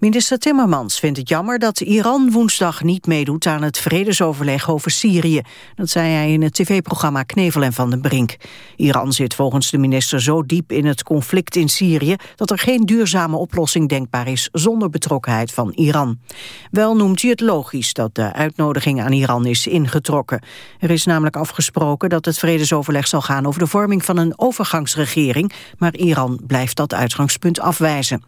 Minister Timmermans vindt het jammer dat Iran woensdag niet meedoet aan het vredesoverleg over Syrië. Dat zei hij in het tv-programma Knevel en Van den Brink. Iran zit volgens de minister zo diep in het conflict in Syrië dat er geen duurzame oplossing denkbaar is zonder betrokkenheid van Iran. Wel noemt hij het logisch dat de uitnodiging aan Iran is ingetrokken. Er is namelijk afgesproken dat het vredesoverleg zal gaan over de vorming van een overgangsregering, maar Iran blijft dat uitgangspunt afwijzen.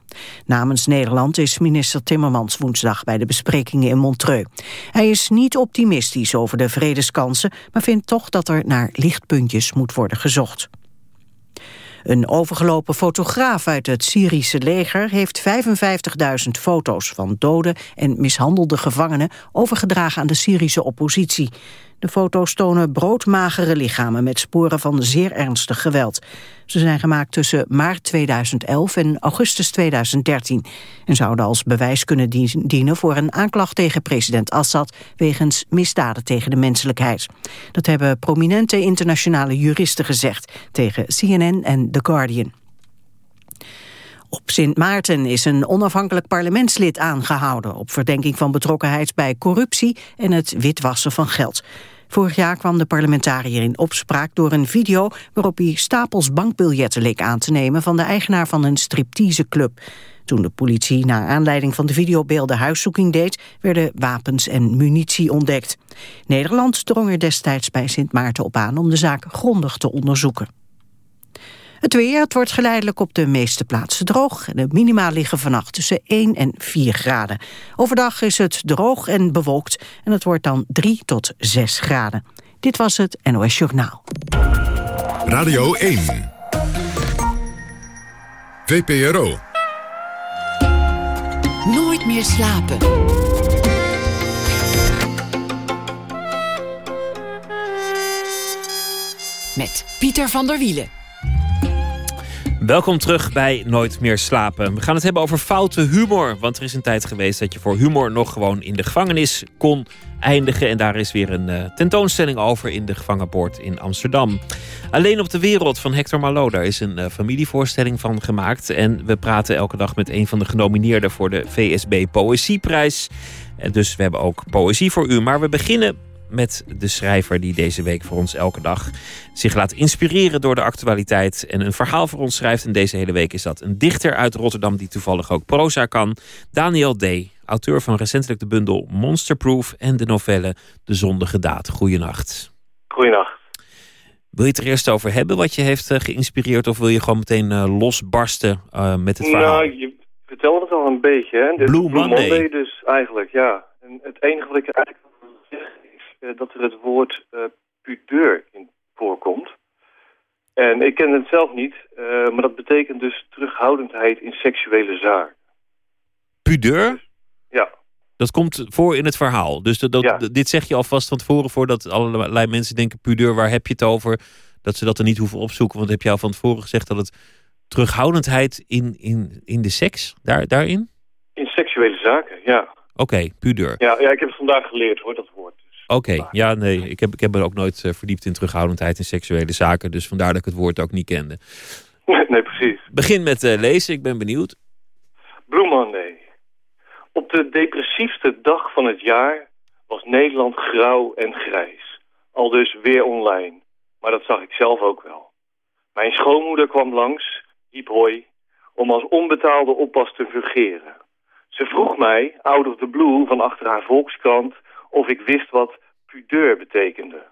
Namens Nederland is minister Timmermans woensdag bij de besprekingen in Montreux. Hij is niet optimistisch over de vredeskansen, maar vindt toch dat er naar lichtpuntjes moet worden gezocht. Een overgelopen fotograaf uit het Syrische leger heeft 55.000 foto's van dode en mishandelde gevangenen overgedragen aan de Syrische oppositie. De foto's tonen broodmagere lichamen met sporen van zeer ernstig geweld. Ze zijn gemaakt tussen maart 2011 en augustus 2013... en zouden als bewijs kunnen dienen voor een aanklacht tegen president Assad... wegens misdaden tegen de menselijkheid. Dat hebben prominente internationale juristen gezegd... tegen CNN en The Guardian. Op Sint Maarten is een onafhankelijk parlementslid aangehouden... op verdenking van betrokkenheid bij corruptie en het witwassen van geld. Vorig jaar kwam de parlementariër in opspraak door een video... waarop hij stapels bankbiljetten leek aan te nemen... van de eigenaar van een stripteaseclub. Toen de politie naar aanleiding van de videobeelden huiszoeking deed... werden wapens en munitie ontdekt. Nederland drong er destijds bij Sint Maarten op aan... om de zaak grondig te onderzoeken. Het weer, het wordt geleidelijk op de meeste plaatsen droog. De minima liggen vannacht tussen 1 en 4 graden. Overdag is het droog en bewolkt en het wordt dan 3 tot 6 graden. Dit was het NOS Journaal. Radio 1. VPRO. Nooit meer slapen. Met Pieter van der Wielen. Welkom terug bij Nooit meer slapen. We gaan het hebben over foute humor. Want er is een tijd geweest dat je voor humor nog gewoon in de gevangenis kon eindigen. En daar is weer een uh, tentoonstelling over in de gevangenpoort in Amsterdam. Alleen op de wereld van Hector Malo. Daar is een uh, familievoorstelling van gemaakt. En we praten elke dag met een van de genomineerden voor de VSB Poëzieprijs. En dus we hebben ook poëzie voor u. Maar we beginnen met de schrijver die deze week voor ons elke dag zich laat inspireren door de actualiteit en een verhaal voor ons schrijft. En deze hele week is dat een dichter uit Rotterdam die toevallig ook proza kan. Daniel D., auteur van recentelijk de bundel Monsterproof en de novelle De Zondige Daad. Goeienacht. Goeienacht. Wil je het er eerst over hebben wat je heeft eh, geïnspireerd of wil je gewoon meteen uh, losbarsten uh, met het verhaal? Nou, je vertelde het al een beetje. Hè? Blue, Blue Monday. Monday. dus eigenlijk, ja. En het enige wat ik eigenlijk dat er het woord uh, pudeur in voorkomt. En ik ken het zelf niet, uh, maar dat betekent dus terughoudendheid in seksuele zaken. Pudeur? Dus, ja. Dat komt voor in het verhaal. Dus dat, dat Ja. dit zeg je alvast van tevoren voordat allerlei mensen denken... pudeur, waar heb je het over? Dat ze dat er niet hoeven opzoeken. Want heb je al van tevoren gezegd dat het terughoudendheid in, in, in de seks, daar, daarin? In seksuele zaken, ja. Oké, pudeur. ja. Ja, ik heb het vandaag geleerd hoor, dat woord. Oké, ja, nee, ik heb, ik heb me ook nooit eh, verdiept in terughoudendheid in seksuele zaken. Dus vandaar dat ik het woord ook niet kende. nee, precies. Begin met eh, lezen, ik ben benieuwd. Blue Monday. Op de depressiefste dag van het jaar was Nederland grauw en grijs. Al dus weer online. Maar dat zag ik zelf ook wel. Mijn schoonmoeder kwam langs, hiep hoi, om als onbetaalde oppas te fungeren. Ze vroeg mij, out of the blue, van achter haar volkskrant... of ik wist wat pudeur betekende.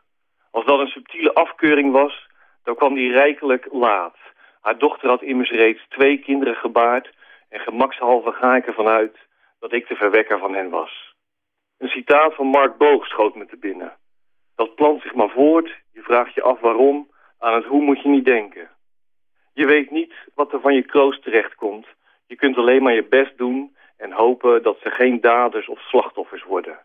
Als dat een subtiele afkeuring was, dan kwam die rijkelijk laat. Haar dochter had immers reeds twee kinderen gebaard... en gemakshalve ga ik ervan uit dat ik de verwekker van hen was. Een citaat van Mark Boog schoot me te binnen. Dat plant zich maar voort, je vraagt je af waarom... aan het hoe moet je niet denken. Je weet niet wat er van je kroost terechtkomt. Je kunt alleen maar je best doen en hopen dat ze geen daders of slachtoffers worden.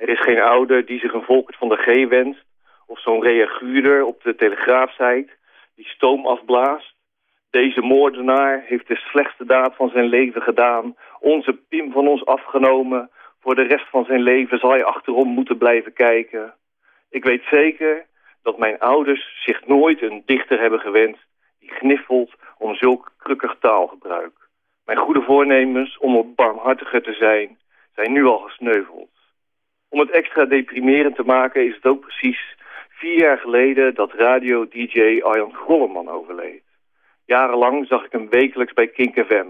Er is geen ouder die zich een Volkert van de G wenst... of zo'n reaguurder op de telegraafsite die stoom afblaast. Deze moordenaar heeft de slechtste daad van zijn leven gedaan... onze Pim van ons afgenomen. Voor de rest van zijn leven zal hij achterom moeten blijven kijken. Ik weet zeker dat mijn ouders zich nooit een dichter hebben gewenst... die gniffelt om zulk krukkig taalgebruik. Mijn goede voornemens om op barmhartiger te zijn, zijn nu al gesneuveld. Om het extra deprimerend te maken is het ook precies vier jaar geleden dat radio-dj Arjan Grolleman overleed. Jarenlang zag ik hem wekelijks bij Kink FM.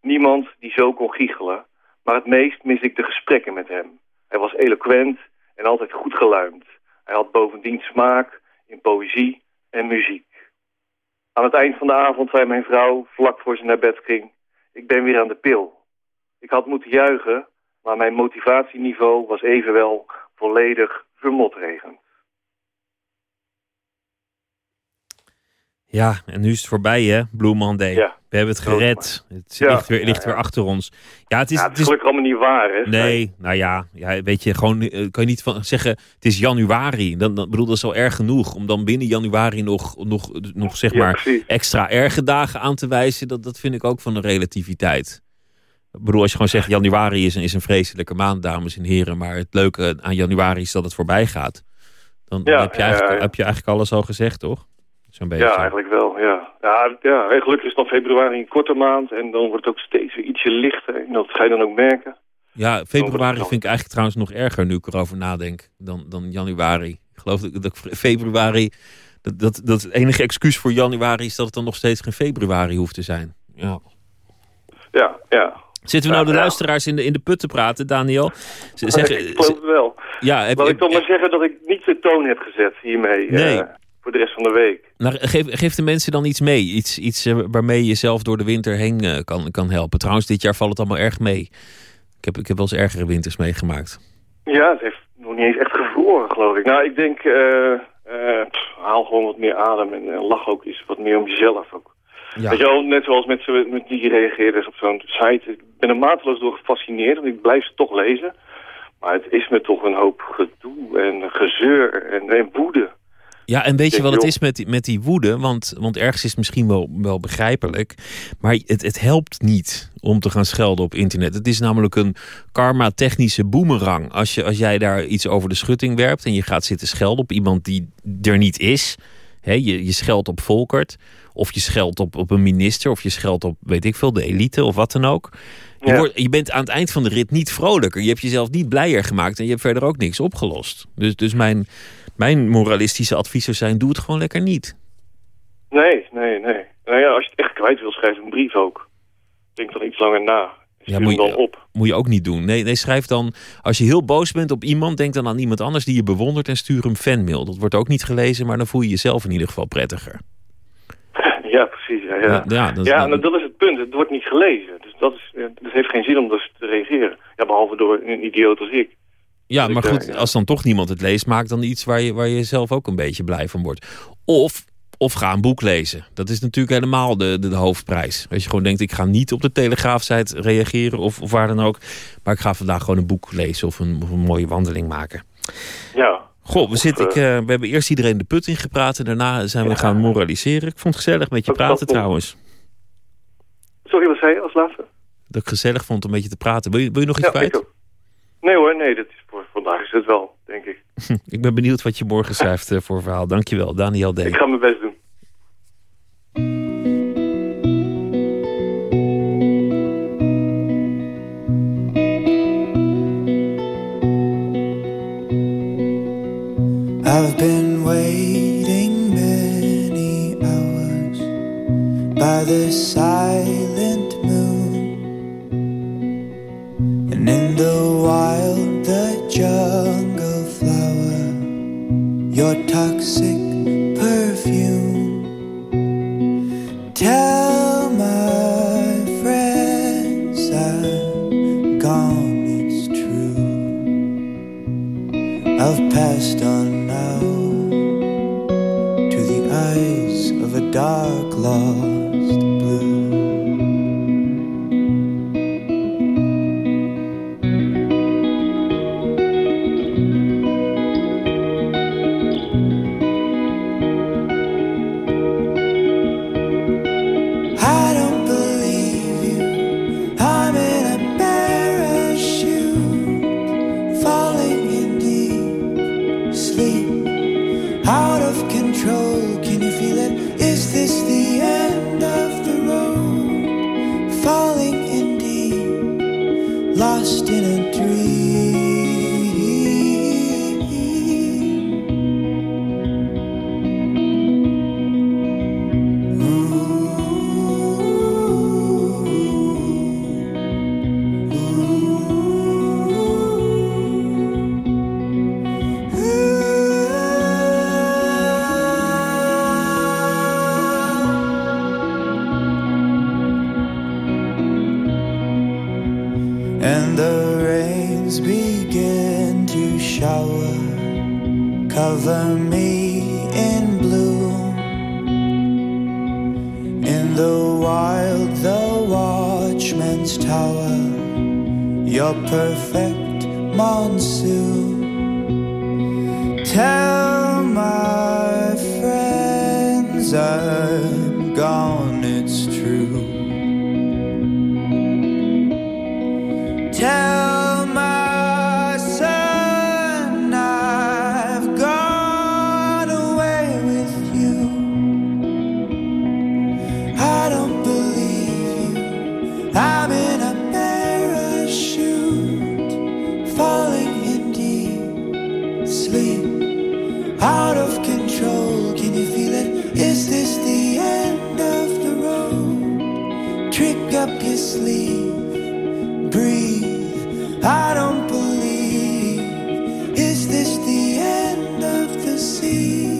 Niemand die zo kon giechelen, maar het meest mis ik de gesprekken met hem. Hij was eloquent en altijd goed geluimd. Hij had bovendien smaak in poëzie en muziek. Aan het eind van de avond zei mijn vrouw, vlak voor ze naar bed ging... ik ben weer aan de pil. Ik had moeten juichen, maar mijn motivatieniveau was evenwel volledig vermotregend. Ja, en nu is het voorbij, hè, Blue Monday. Ja. We hebben het gered. Het Ja, ligt, weer, ligt ja, weer achter ons. Ja, het is, het het is is gelukkig allemaal niet waar, hè? Nee, nou ja, ja, weet je, gewoon eh, kan je niet van zeggen, het is januari. Dan, dan bedoel, dat is al erg genoeg. Om dan binnen januari nog, nog, nog zeg maar, extra erge dagen aan te wijzen. Dat, dat vind ik ook van een relativiteit. Ik bedoel, als je gewoon zegt, januari is een, is een vreselijke maand, dames en heren. Maar het leuke aan januari is dat het voorbij gaat. Dan, Ja, heb, je eigenlijk, ja. heb je eigenlijk alles al gezegd, toch? Zo'n beetje. Ja, eigenlijk wel, ja. Ja, ja en gelukkig is dan februari een korte maand en dan wordt het ook steeds weer ietsje lichter. En dat ga je dan ook merken. Ja, februari vind ik eigenlijk trouwens nog erger nu ik erover nadenk dan, dan januari. Ik geloof dat, dat februari, dat, dat, dat het enige excuus voor januari is dat het dan nog steeds geen februari hoeft te zijn. Ja. Ja, ja. Zitten we nou de luisteraars in de, in de put te praten, Daniel? Ze zeggen, ik geloof het wel. ja, heb, Wil ik toch maar zeggen dat ik niet de toon heb gezet hiermee Nee. eh, voor de rest van de week. nou, geef, geef de mensen dan iets mee. Iets, iets eh, waarmee je jezelf door de winter heen eh, kan, kan helpen. Trouwens, dit jaar valt het allemaal erg mee. Ik heb, ik heb wel eens ergere winters meegemaakt. Ja, het heeft nog niet eens echt gevroren, geloof ik. Nou, ik denk, pff, haal gewoon wat meer adem en lach ook eens wat meer om jezelf ook. Ja. Weet je wel, net zoals met, met die reageerders op zo'n site. Ik ben er mateloos door gefascineerd, want ik blijf ze toch lezen. Maar het is me toch een hoop gedoe en gezeur en, en woede. Ja, en weet je wat het is met die, met die woede? Want, want ergens is het misschien wel, wel begrijpelijk. Maar het, het helpt niet om te gaan schelden op internet. Het is namelijk een karma-technische boemerang. Als, je, als jij daar iets over de schutting werpt en je gaat zitten schelden op iemand die er niet is. Hè, je, je scheldt op Volkert. Of je scheldt op, op een minister. Of je scheldt op, weet ik veel, de elite of wat dan ook. Je, Ja. wordt, je bent aan het eind van de rit niet vrolijker. Je hebt jezelf niet blijer gemaakt. En je hebt verder ook niks opgelost. Dus, dus mijn, mijn moralistische advies zou zijn, doe het gewoon lekker niet. Nee, nee, nee. Nou ja, als je het echt kwijt wil, schrijf een brief ook. Denk dan iets langer na. Stuur moet hem je- dan op. Moet je ook niet doen. Nee, nee, schrijf dan, als je heel boos bent op iemand, denk dan aan iemand anders die je bewondert en stuur hem fanmail. Dat wordt ook niet gelezen, maar dan voel je jezelf in ieder geval prettiger. Ja, precies. Ja, ja. Ja, dat is- ja en dat is het punt. Het wordt niet gelezen. Dus dat is, ja, het heeft geen zin om dus te reageren. Ja, behalve door een idioot als ik. Ja, maar goed, eh, als dan toch niemand het leest, maak dan iets waar je, waar je zelf ook een beetje blij van wordt. Of, of ga een boek lezen. Dat is natuurlijk helemaal de, de, de hoofdprijs. Als je gewoon denkt, ik ga niet op de Telegraafsite reageren of, of waar dan ook. Maar ik ga vandaag gewoon een boek lezen of een, of een mooie wandeling maken. Ja. Goh, we, zitten, ik, eh, eh, we hebben eerst iedereen de put ingepraat en daarna zijn we Ja. gaan moraliseren. Ik vond het gezellig met je praten trouwens. Sorry, wat zei je als laatste? Dat ik gezellig vond om een beetje te praten. Wil je, wil je nog iets ja, kwijt? Nee hoor, nee, dat is voor vandaag is het wel, denk ik. Ik ben benieuwd wat je morgen schrijft eh, voor verhaal. Dankjewel, Daniel D. Ik ga mijn best doen. I've been waiting many hours by the silent moon, and in the wild, the jungle flower, your toxic I've passed on now to the eyes of a dark lost breathe. I don't believe. Is this the end of the sea?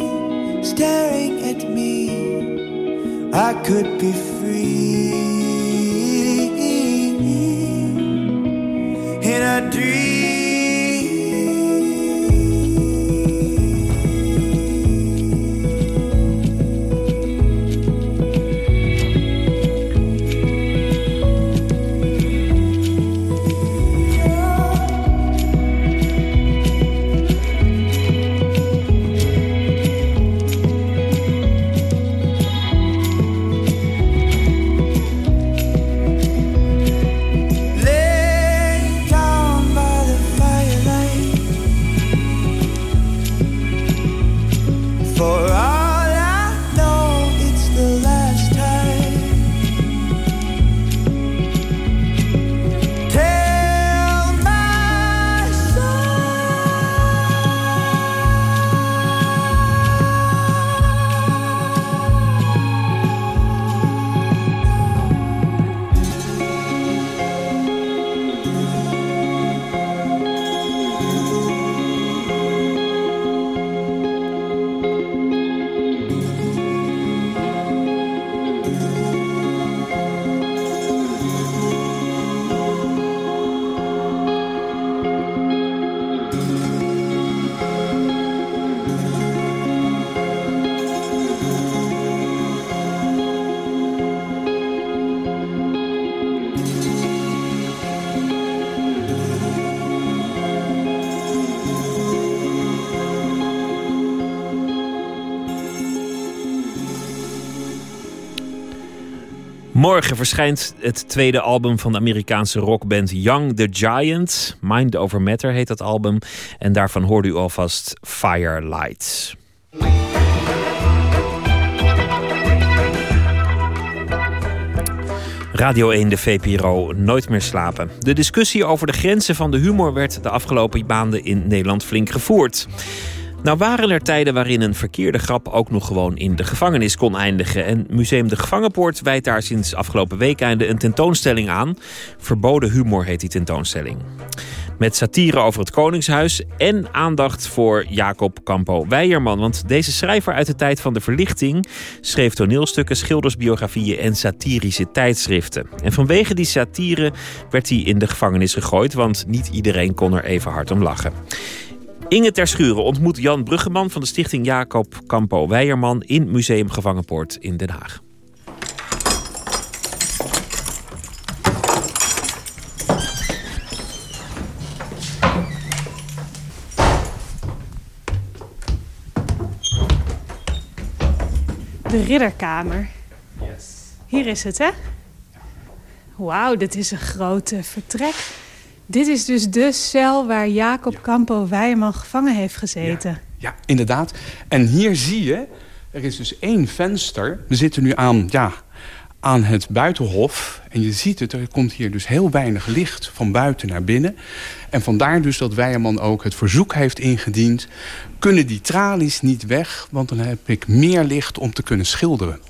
Staring at me, I could be Morgen verschijnt het tweede album van de Amerikaanse rockband Young the Giant. Mind Over Matter heet dat album. En daarvan hoorde u alvast Firelight. Radio 1, de VPRO, nooit meer slapen. De discussie over de grenzen van de humor werd de afgelopen maanden in Nederland flink gevoerd. Nou waren er tijden waarin een verkeerde grap ook nog gewoon in de gevangenis kon eindigen. En Museum de Gevangenpoort wijdt daar sinds afgelopen weekende een tentoonstelling aan. Verboden humor heet die tentoonstelling. Met satire over het Koningshuis en aandacht voor Jacob Campo Weijerman. Want deze schrijver uit de tijd van de verlichting schreef toneelstukken, schildersbiografieën en satirische tijdschriften. En vanwege die satire werd hij in de gevangenis gegooid, want niet iedereen kon er even hard om lachen. Inge Terschuren ontmoet Jan Bruggeman van de stichting Jacob Campo Weijerman in Museum Gevangenpoort in Den Haag. De ridderkamer. Hier is het, hè? Wauw, dit is een groot eh, vertrek. Dit is dus de cel waar Jacob Campo Weijerman gevangen heeft gezeten. Ja, inderdaad. En hier zie je, er is dus één venster. We zitten nu aan, ja, aan het buitenhof. En je ziet het, er komt hier dus heel weinig licht van buiten naar binnen. En vandaar dus dat Weijerman ook het verzoek heeft ingediend... kunnen die tralies niet weg, want dan heb ik meer licht om te kunnen schilderen.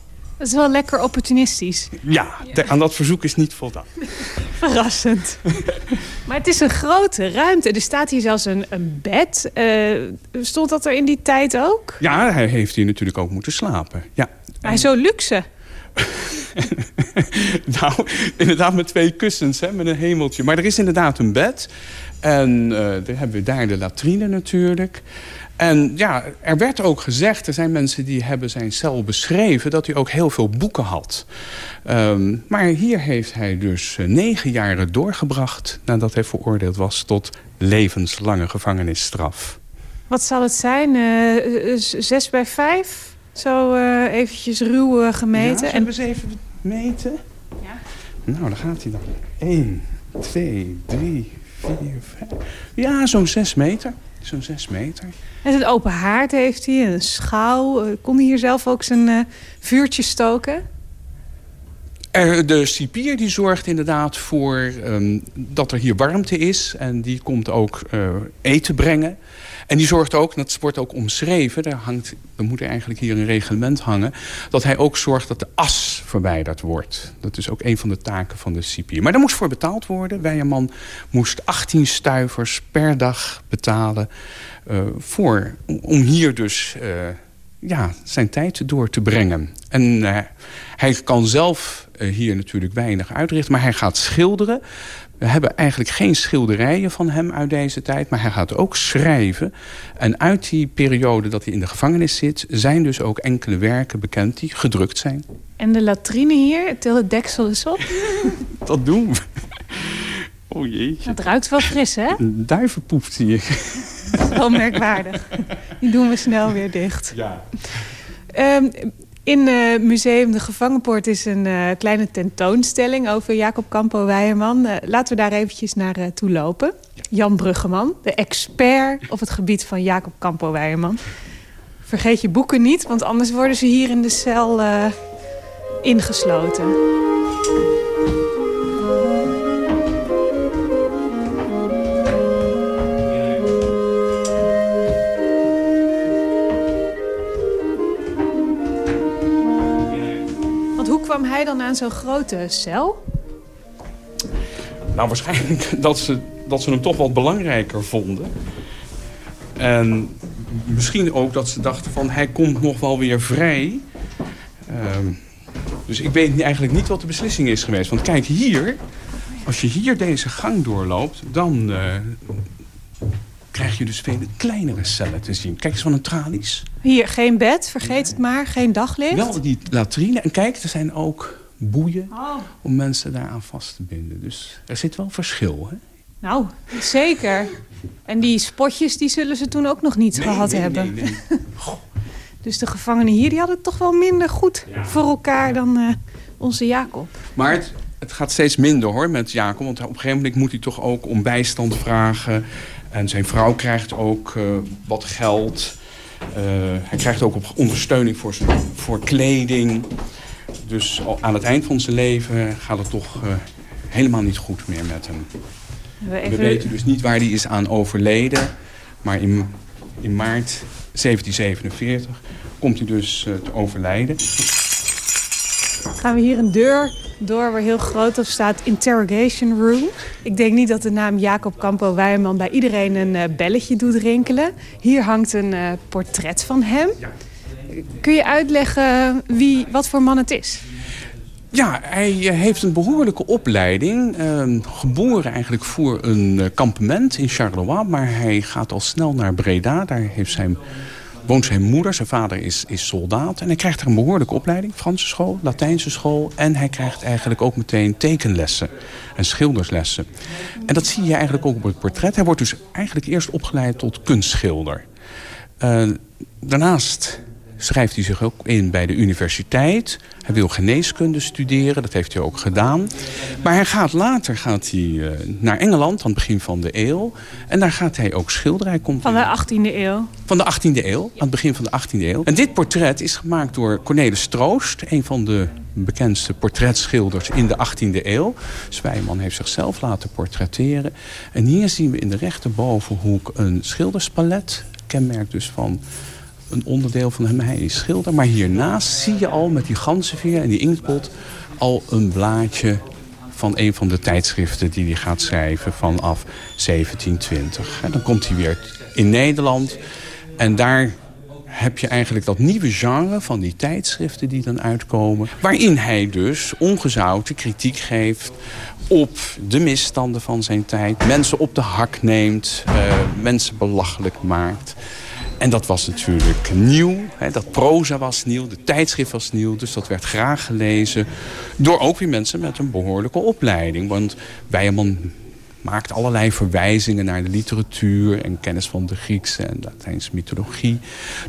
Dat is wel lekker opportunistisch. Ja, te- aan dat verzoek is niet voldaan. Verrassend. maar het is een grote ruimte. Er staat hier zelfs een, een bed. Eh, stond dat er in die tijd ook? Ja, hij heeft hier natuurlijk ook moeten slapen. Ja. Hij is zo luxe. nou, inderdaad met twee kussens, hè, met een hemeltje. Maar er is inderdaad een bed. En eh, dan hebben we daar de latrine natuurlijk. En ja, er werd ook gezegd, er zijn mensen die hebben zijn cel beschreven... dat hij ook heel veel boeken had. Ehm, maar hier heeft hij dus uh, negen jaren doorgebracht... nadat hij veroordeeld was tot levenslange gevangenisstraf. Wat zal het zijn? Uh, zes bij vijf? Zo uh, eventjes ruw gemeten. Ja, en we eens even meten? Ja. Nou, daar gaat hij dan. 1, 2, 3, 4, 5. Ja, zo'n 6 meter. Zo'n 6 meter. En een open haard heeft hij, een schouw. Kon hij hier zelf ook zijn uh, vuurtje stoken? Er, de cipier die zorgt inderdaad voor um, dat er hier warmte is. En die komt ook uh, eten brengen. En die zorgt ook, dat wordt ook omschreven... Er, hangt, er moet eigenlijk hier een reglement hangen... dat hij ook zorgt dat de as verwijderd wordt. Dat is ook een van de taken van de cipier. Maar daar moest voor betaald worden. Weijerman moest 18 stuivers per dag betalen... Uh, voor, om hier dus uh, ja, zijn tijd door te brengen. En uh, hij kan zelf hier natuurlijk weinig uitrichten... maar hij gaat schilderen... We hebben eigenlijk geen schilderijen van hem uit deze tijd... maar hij gaat ook schrijven. En uit die periode dat hij in de gevangenis zit... zijn dus ook enkele werken bekend die gedrukt zijn. En de latrine hier, til het deksel eens op. dat doen we. Oh jeetje. Het ruikt wel fris, hè? Een duivenpoep zie ik. Wel merkwaardig. Die doen we snel weer dicht. Ja. Um, in uh, museum De Gevangenpoort is een uh, kleine tentoonstelling over Jacob Campo Weijerman. Uh, laten we daar eventjes naar toe lopen. Jan Bruggeman, de expert op het gebied van Jacob Campo Weijerman. Vergeet je boeken niet, want anders worden ze hier in de cel ingesloten. Dan aan zo'n grote cel? Nou, waarschijnlijk dat ze, dat ze hem toch wat belangrijker vonden. En misschien ook dat ze dachten van hij komt nog wel weer vrij. Um, dus ik weet eigenlijk niet wat de beslissing is geweest. Want kijk hier, als je hier deze gang doorloopt... dan uh, krijg je dus vele kleinere cellen te zien. Kijk eens van een tralies. Hier, geen bed, vergeet het maar, geen daglicht. Wel die latrine. En kijk, er zijn ook boeien oh. om mensen daaraan vast te binden. Dus er zit wel verschil, hè? Nou, zeker. En die spotjes, die zullen ze toen ook nog niet nee, gehad nee, hebben. Nee, dus de gevangenen hier, die hadden het toch wel minder goed ja. voor elkaar dan uh, onze Jacob. Maar het, het gaat steeds minder, hoor, met Jacob. Want op een gegeven moment moet hij toch ook om bijstand vragen... En zijn vrouw krijgt ook uh, wat geld. Uh, hij krijgt ook ondersteuning voor, zijn, voor kleding. Dus aan het eind van zijn leven gaat het toch uh, helemaal niet goed meer met hem. We, even... We, weten dus niet waar hij is aan overleden. Maar in, in maart 1747 komt hij dus te overlijden. Gaan we hier een deur door waar heel groot op staat Interrogation Room. Ik denk niet dat de naam Jacob Campo Weijerman bij iedereen een uh, belletje doet rinkelen. Hier hangt een uh, portret van hem. Kun je uitleggen wie, wat voor man het is? Ja, hij heeft een behoorlijke opleiding. Uh, geboren eigenlijk voor een kampement in Charleroi. Maar hij gaat al snel naar Breda. Daar heeft zijn woont zijn moeder. Zijn vader is, is soldaat. En hij krijgt er een behoorlijke opleiding. Franse school, Latijnse school. En hij krijgt eigenlijk ook meteen tekenlessen. En schilderslessen. En dat zie je eigenlijk ook op het portret. Hij wordt dus eigenlijk eerst opgeleid tot kunstschilder. Uh, daarnaast schrijft hij zich ook in bij de universiteit. Hij wil geneeskunde studeren, dat heeft hij ook gedaan. Maar hij gaat later gaat hij, uh, naar Engeland, aan het begin van de eeuw. En daar gaat hij ook. Hij komt van de 18e eeuw? Van de 18e eeuw, aan het begin van de 18e eeuw. En dit portret is gemaakt door Cornelis Troost, een van de bekendste portretschilders in de 18e eeuw. Zwijman heeft zichzelf laten portretteren. En hier zien we in de rechterbovenhoek een schilderspalet. Kenmerk dus van een onderdeel van hem. Hij is schilder. Maar hiernaast zie je al met die ganzenveer en die inktpot... al een blaadje van een van de tijdschriften die hij gaat schrijven vanaf 1720. En dan komt hij weer in Nederland. En daar heb je eigenlijk dat nieuwe genre van die tijdschriften die dan uitkomen. Waarin hij dus ongezouten kritiek geeft op de misstanden van zijn tijd. Mensen op de hak neemt, uh, mensen belachelijk maakt. En dat was natuurlijk nieuw. Hè, dat proza was nieuw, de tijdschrift was nieuw. Dus dat werd graag gelezen door ook weer mensen met een behoorlijke opleiding. Want Weijerman maakt allerlei verwijzingen naar de literatuur... en kennis van de Griekse en Latijnse mythologie.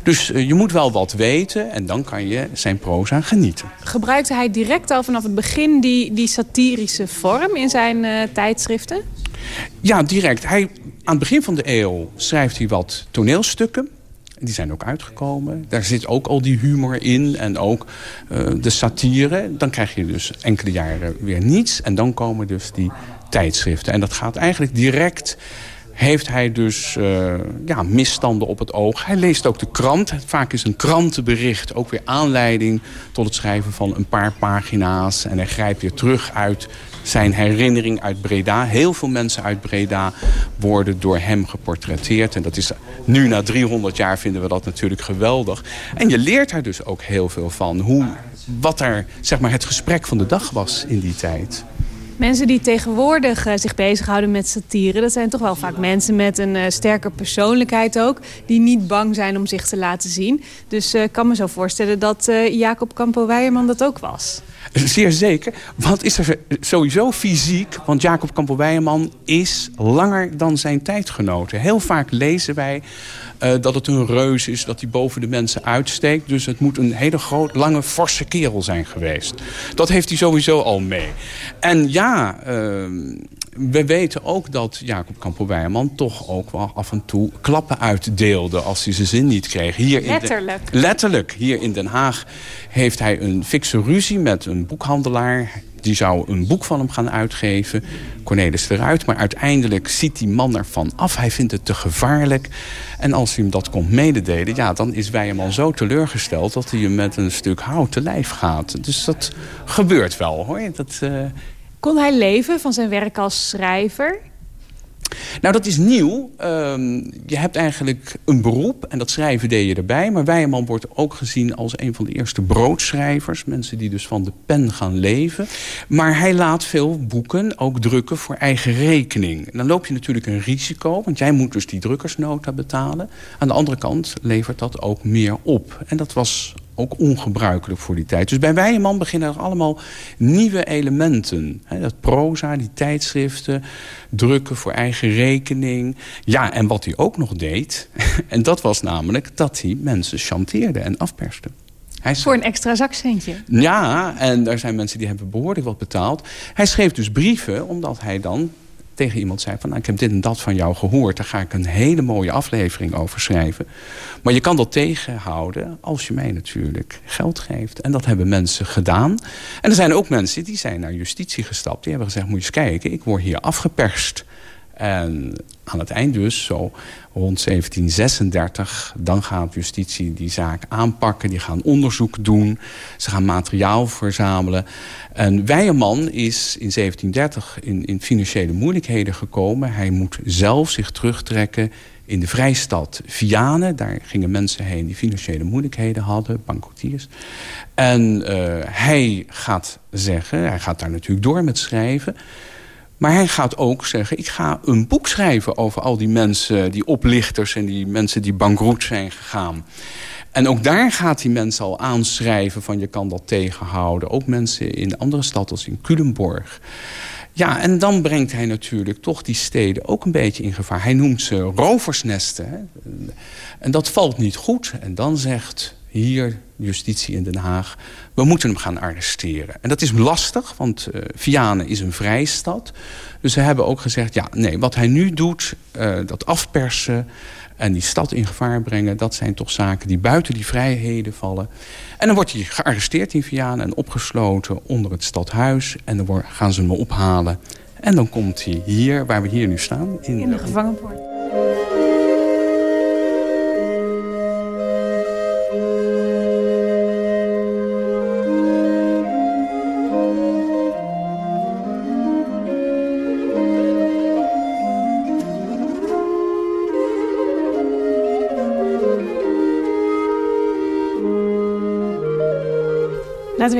Dus uh, je moet wel wat weten en dan kan je zijn proza genieten. Gebruikte hij direct al vanaf het begin die, die satirische vorm in zijn uh, tijdschriften? Ja, direct. Hij, aan het begin van de eeuw schrijft hij wat toneelstukken. Die zijn ook uitgekomen. Daar zit ook al die humor in en ook uh, de satire. Dan krijg je dus enkele jaren weer niets. En dan komen dus die tijdschriften. En dat gaat eigenlijk direct heeft hij dus uh, ja, misstanden op het oog. Hij leest ook de krant. Vaak is een krantenbericht ook weer aanleiding tot het schrijven van een paar pagina's. En hij grijpt weer terug uit zijn herinnering uit Breda. Heel veel mensen uit Breda worden door hem geportretteerd. En dat is nu na 300 jaar vinden we dat natuurlijk geweldig. En je leert er dus ook heel veel van. Hoe, wat er zeg maar, het gesprek van de dag was in die tijd. Mensen die tegenwoordig uh, zich bezighouden met satire... dat zijn toch wel vaak mensen met een uh, sterke persoonlijkheid ook... die niet bang zijn om zich te laten zien. Dus uh, ik kan me zo voorstellen dat Jacob Campo-Weijerman dat ook was. Zeer zeker. Want is er sowieso fysiek... want Jacob Campo-Weijerman is langer dan zijn tijdgenoten. Heel vaak lezen wij uh, dat het een reus is, dat hij boven de mensen uitsteekt. Dus het moet een hele groot, lange, forse kerel zijn geweest. Dat heeft hij sowieso al mee. En ja, uh, we weten ook dat Jacob Campo-Weijerman toch ook wel af en toe klappen uitdeelde als hij zijn zin niet kreeg. Hier letterlijk. In de, letterlijk. Hier in Den Haag heeft hij een fikse ruzie met een boekhandelaar die zou een boek van hem gaan uitgeven. Cornelis eruit. Maar uiteindelijk ziet die man ervan af. Hij vindt het te gevaarlijk. En als hij hem dat komt mededelen... ja, dan is Weijerman zo teleurgesteld... dat hij hem met een stuk hout te lijf gaat. Dus dat gebeurt wel, hoor. Dat, uh... Kon hij leven van zijn werk als schrijver? Nou, dat is nieuw. Um, je hebt eigenlijk een beroep en dat schrijven deed je erbij. Maar Weijerman wordt ook gezien als een van de eerste broodschrijvers. Mensen die dus van de pen gaan leven. Maar hij laat veel boeken ook drukken voor eigen rekening. En dan loop je natuurlijk een risico, want jij moet dus die drukkersnota betalen. Aan de andere kant levert dat ook meer op. En dat was ook ongebruikelijk voor die tijd. Dus bij Weijerman beginnen er allemaal nieuwe elementen. dat proza, die tijdschriften, drukken voor eigen rekening. Ja, en wat hij ook nog deed... en dat was namelijk dat hij mensen chanteerde en afperste. Hij Voor een extra zakcentje? Ja, en er zijn mensen die hebben behoorlijk wat betaald. Hij schreef dus brieven, omdat hij dan tegen iemand zei van... Nou, ik heb dit en dat van jou gehoord. Daar ga ik een hele mooie aflevering over schrijven. Maar je kan dat tegenhouden als je mij natuurlijk geld geeft. En dat hebben mensen gedaan. En er zijn ook mensen die zijn naar justitie gestapt. Die hebben gezegd, moet je eens kijken, ik word hier afgeperst. En aan het eind dus, zo rond 1736... dan gaat justitie die zaak aanpakken. Die gaan onderzoek doen. Ze gaan materiaal verzamelen. En Weijerman is in 1730 in, in financiële moeilijkheden gekomen. Hij moet zelf zich terugtrekken in de Vrijstad Vianen. Daar gingen mensen heen die financiële moeilijkheden hadden, bankotiers. En uh, hij gaat zeggen, hij gaat daar natuurlijk door met schrijven... Maar hij gaat ook zeggen, ik ga een boek schrijven over al die mensen, die oplichters en die mensen die bankroet zijn gegaan. En ook daar gaat hij mensen al aanschrijven van je kan dat tegenhouden. Ook mensen in andere stad als in Culemborg. Ja, en dan brengt hij natuurlijk toch die steden ook een beetje in gevaar. Hij noemt ze roversnesten. Hè? En dat valt niet goed. En dan zegt hier justitie in Den Haag... we moeten hem gaan arresteren. En dat is lastig, want uh, Vianen is een vrijstad. Dus ze hebben ook gezegd, ja, nee, wat hij nu doet... Uh, dat afpersen en die stad in gevaar brengen... dat zijn toch zaken die buiten die vrijheden vallen. En dan wordt hij gearresteerd in Vianen en opgesloten onder het stadhuis. En dan gaan ze hem ophalen. En dan komt hij hier, waar we hier nu staan. In, in de gevangenpoort.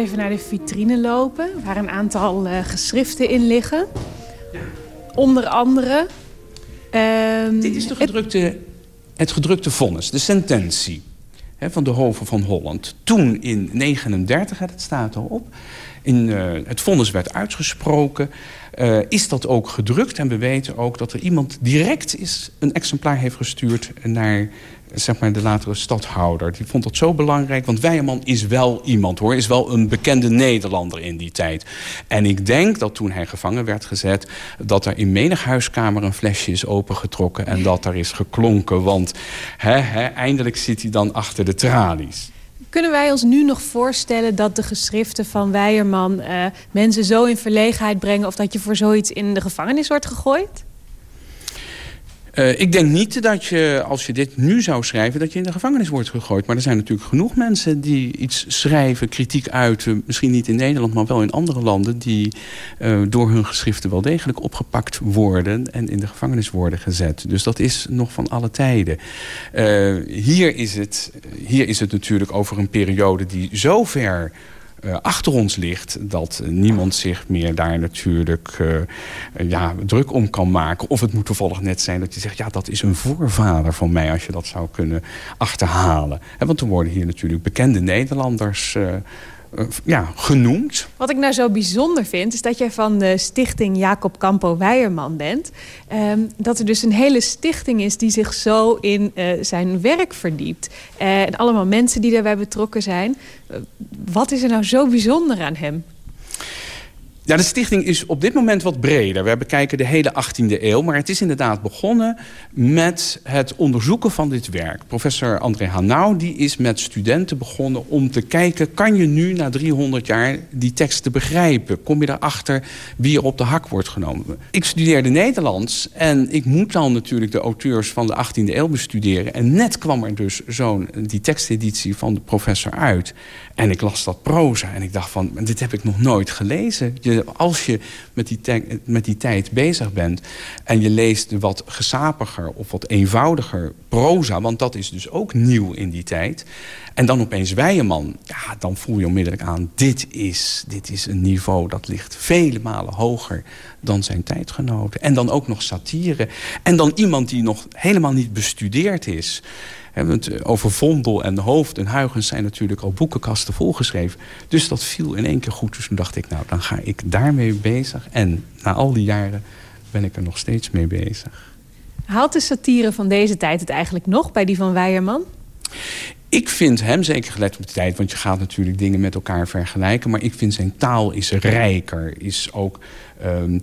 Even naar de vitrine lopen, waar een aantal uh, geschriften in liggen. Ja. Onder andere... Um, Dit is de gedrukte het gedrukte vonnis, de sententie hè, van de Hoven van Holland. Toen in 39, het staat erop, in, uh, het vonnis werd uitgesproken... Uh, is dat ook gedrukt. En we weten ook dat er iemand direct is, een exemplaar heeft gestuurd... naar zeg maar, de latere stadhouder. Die vond dat zo belangrijk, want Weijerman is wel iemand, hoor. Is wel een bekende Nederlander in die tijd. En ik denk dat toen hij gevangen werd gezet... dat er in menig huiskamer een flesje is opengetrokken... en dat er is geklonken, want eindelijk zit hij dan achter de tralies. Kunnen wij ons nu nog voorstellen dat de geschriften van Weijerman... Uh, mensen zo in verlegenheid brengen... of dat je voor zoiets in de gevangenis wordt gegooid? Uh, ik denk niet dat je, als je dit nu zou schrijven... dat je in de gevangenis wordt gegooid. Maar er zijn natuurlijk genoeg mensen die iets schrijven, kritiek uiten... misschien niet in Nederland, maar wel in andere landen... die uh, door hun geschriften wel degelijk opgepakt worden... en in de gevangenis worden gezet. Dus dat is nog van alle tijden. Uh, hier, is het, hier is het natuurlijk over een periode die zo ver uh, achter ons ligt... dat niemand zich meer daar natuurlijk uh, ja, druk om kan maken. Of het moet toevallig net zijn dat je zegt... ja, dat is een voorvader van mij als je dat zou kunnen achterhalen. Want er worden hier natuurlijk bekende Nederlanders ja, genoemd. Wat ik nou zo bijzonder vind, is dat jij van de stichting Jacob Campo Weijerman bent. Um, dat er dus een hele stichting is die zich zo in uh, zijn werk verdiept. Uh, en allemaal mensen die daarbij betrokken zijn. Wat is er nou zo bijzonder aan hem? Ja, de stichting is op dit moment wat breder. We bekijken de hele 18e eeuw. Maar het is inderdaad begonnen met het onderzoeken van dit werk. Professor André Hanau die is met studenten begonnen om te kijken... kan je nu na 300 jaar die teksten begrijpen? Kom je erachter wie er op de hak wordt genomen? Ik studeerde Nederlands en ik moet dan natuurlijk de auteurs van de 18e eeuw bestuderen. En net kwam er dus zo'n die teksteditie van de professor uit. En ik las dat proza en ik dacht van, dit heb ik nog nooit gelezen. Je, als je met die, met die tijd bezig bent en je leest wat gesapiger of wat eenvoudiger proza... want dat is dus ook nieuw in die tijd... en dan opeens Weijeman, ja, dan voel je onmiddellijk aan... dit is, dit is een niveau dat ligt vele malen hoger dan zijn tijdgenoten. En dan ook nog satire. En dan iemand die nog helemaal niet bestudeerd is... Want over Vondel en Hoofd en Huygens zijn natuurlijk al boekenkasten volgeschreven. Dus dat viel in één keer goed. Dus toen dacht ik, nou, dan ga ik daarmee bezig. En na al die jaren ben ik er nog steeds mee bezig. Haalt de satire van deze tijd het eigenlijk nog bij die van Weijerman? Ik vind hem, zeker gelet op de tijd... want je gaat natuurlijk dingen met elkaar vergelijken... maar ik vind zijn taal is rijker, is ook... Um,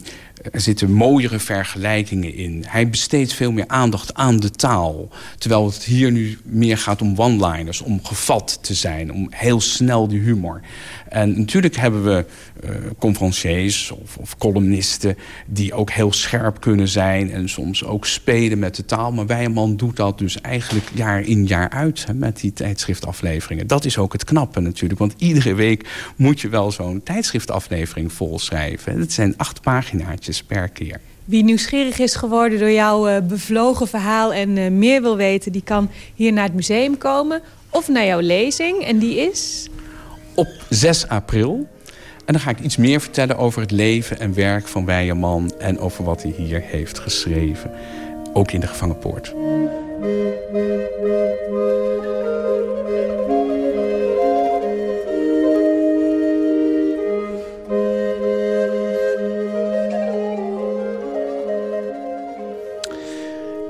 er zitten mooiere vergelijkingen in. Hij besteedt veel meer aandacht aan de taal. Terwijl het hier nu meer gaat om one-liners. Om gevat te zijn. Om heel snel die humor. En natuurlijk hebben we uh, conferenciers of, of, columnisten... die ook heel scherp kunnen zijn. En soms ook spelen met de taal. Maar Wijman doet dat dus eigenlijk jaar in jaar uit. Hè, met die tijdschriftafleveringen. Dat is ook het knappe natuurlijk. Want iedere week moet je wel zo'n tijdschriftaflevering volschrijven. Het zijn acht paginaatjes per keer. Wie nieuwsgierig is geworden door jouw uh, bevlogen verhaal en uh, meer wil weten... die kan hier naar het museum komen of naar jouw lezing. En die is? Op 6 april. En dan ga ik iets meer vertellen over het leven en werk van Weijerman... en over wat hij hier heeft geschreven. Ook in de gevangenpoort.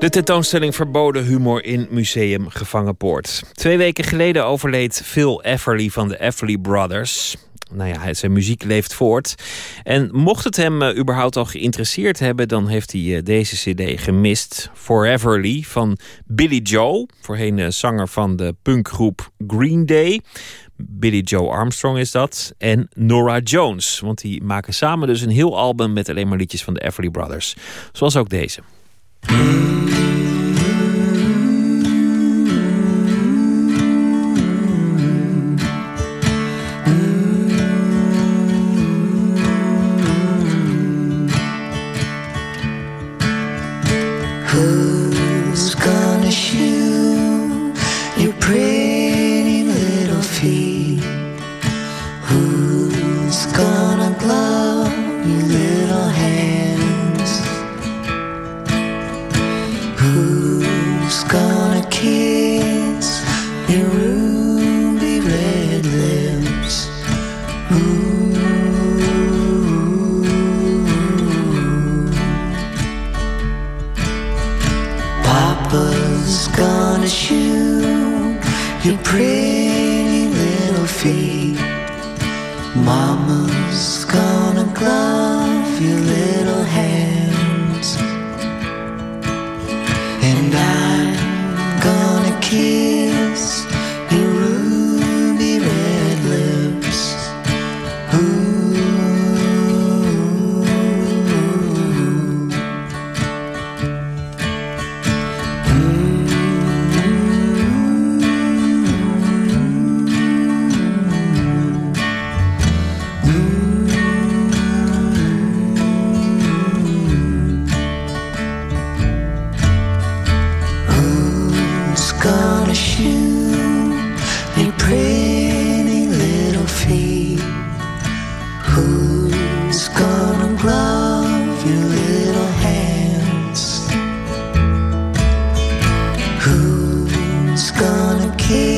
De tentoonstelling Verboden Humor in Museum Gevangenpoort. Twee weken geleden overleed Phil Everly van de Everly Brothers. Nou ja, zijn muziek leeft voort. En mocht het hem uh, überhaupt al geïnteresseerd hebben... dan heeft hij uh, deze cd gemist. Foreverly van Billy Joe. Voorheen uh, zanger van de punkgroep Green Day. Billy Joe Armstrong is dat. En Nora Jones. Want die maken samen dus een heel album... met alleen maar liedjes van de Everly Brothers. Zoals ook deze. Who's gonna kiss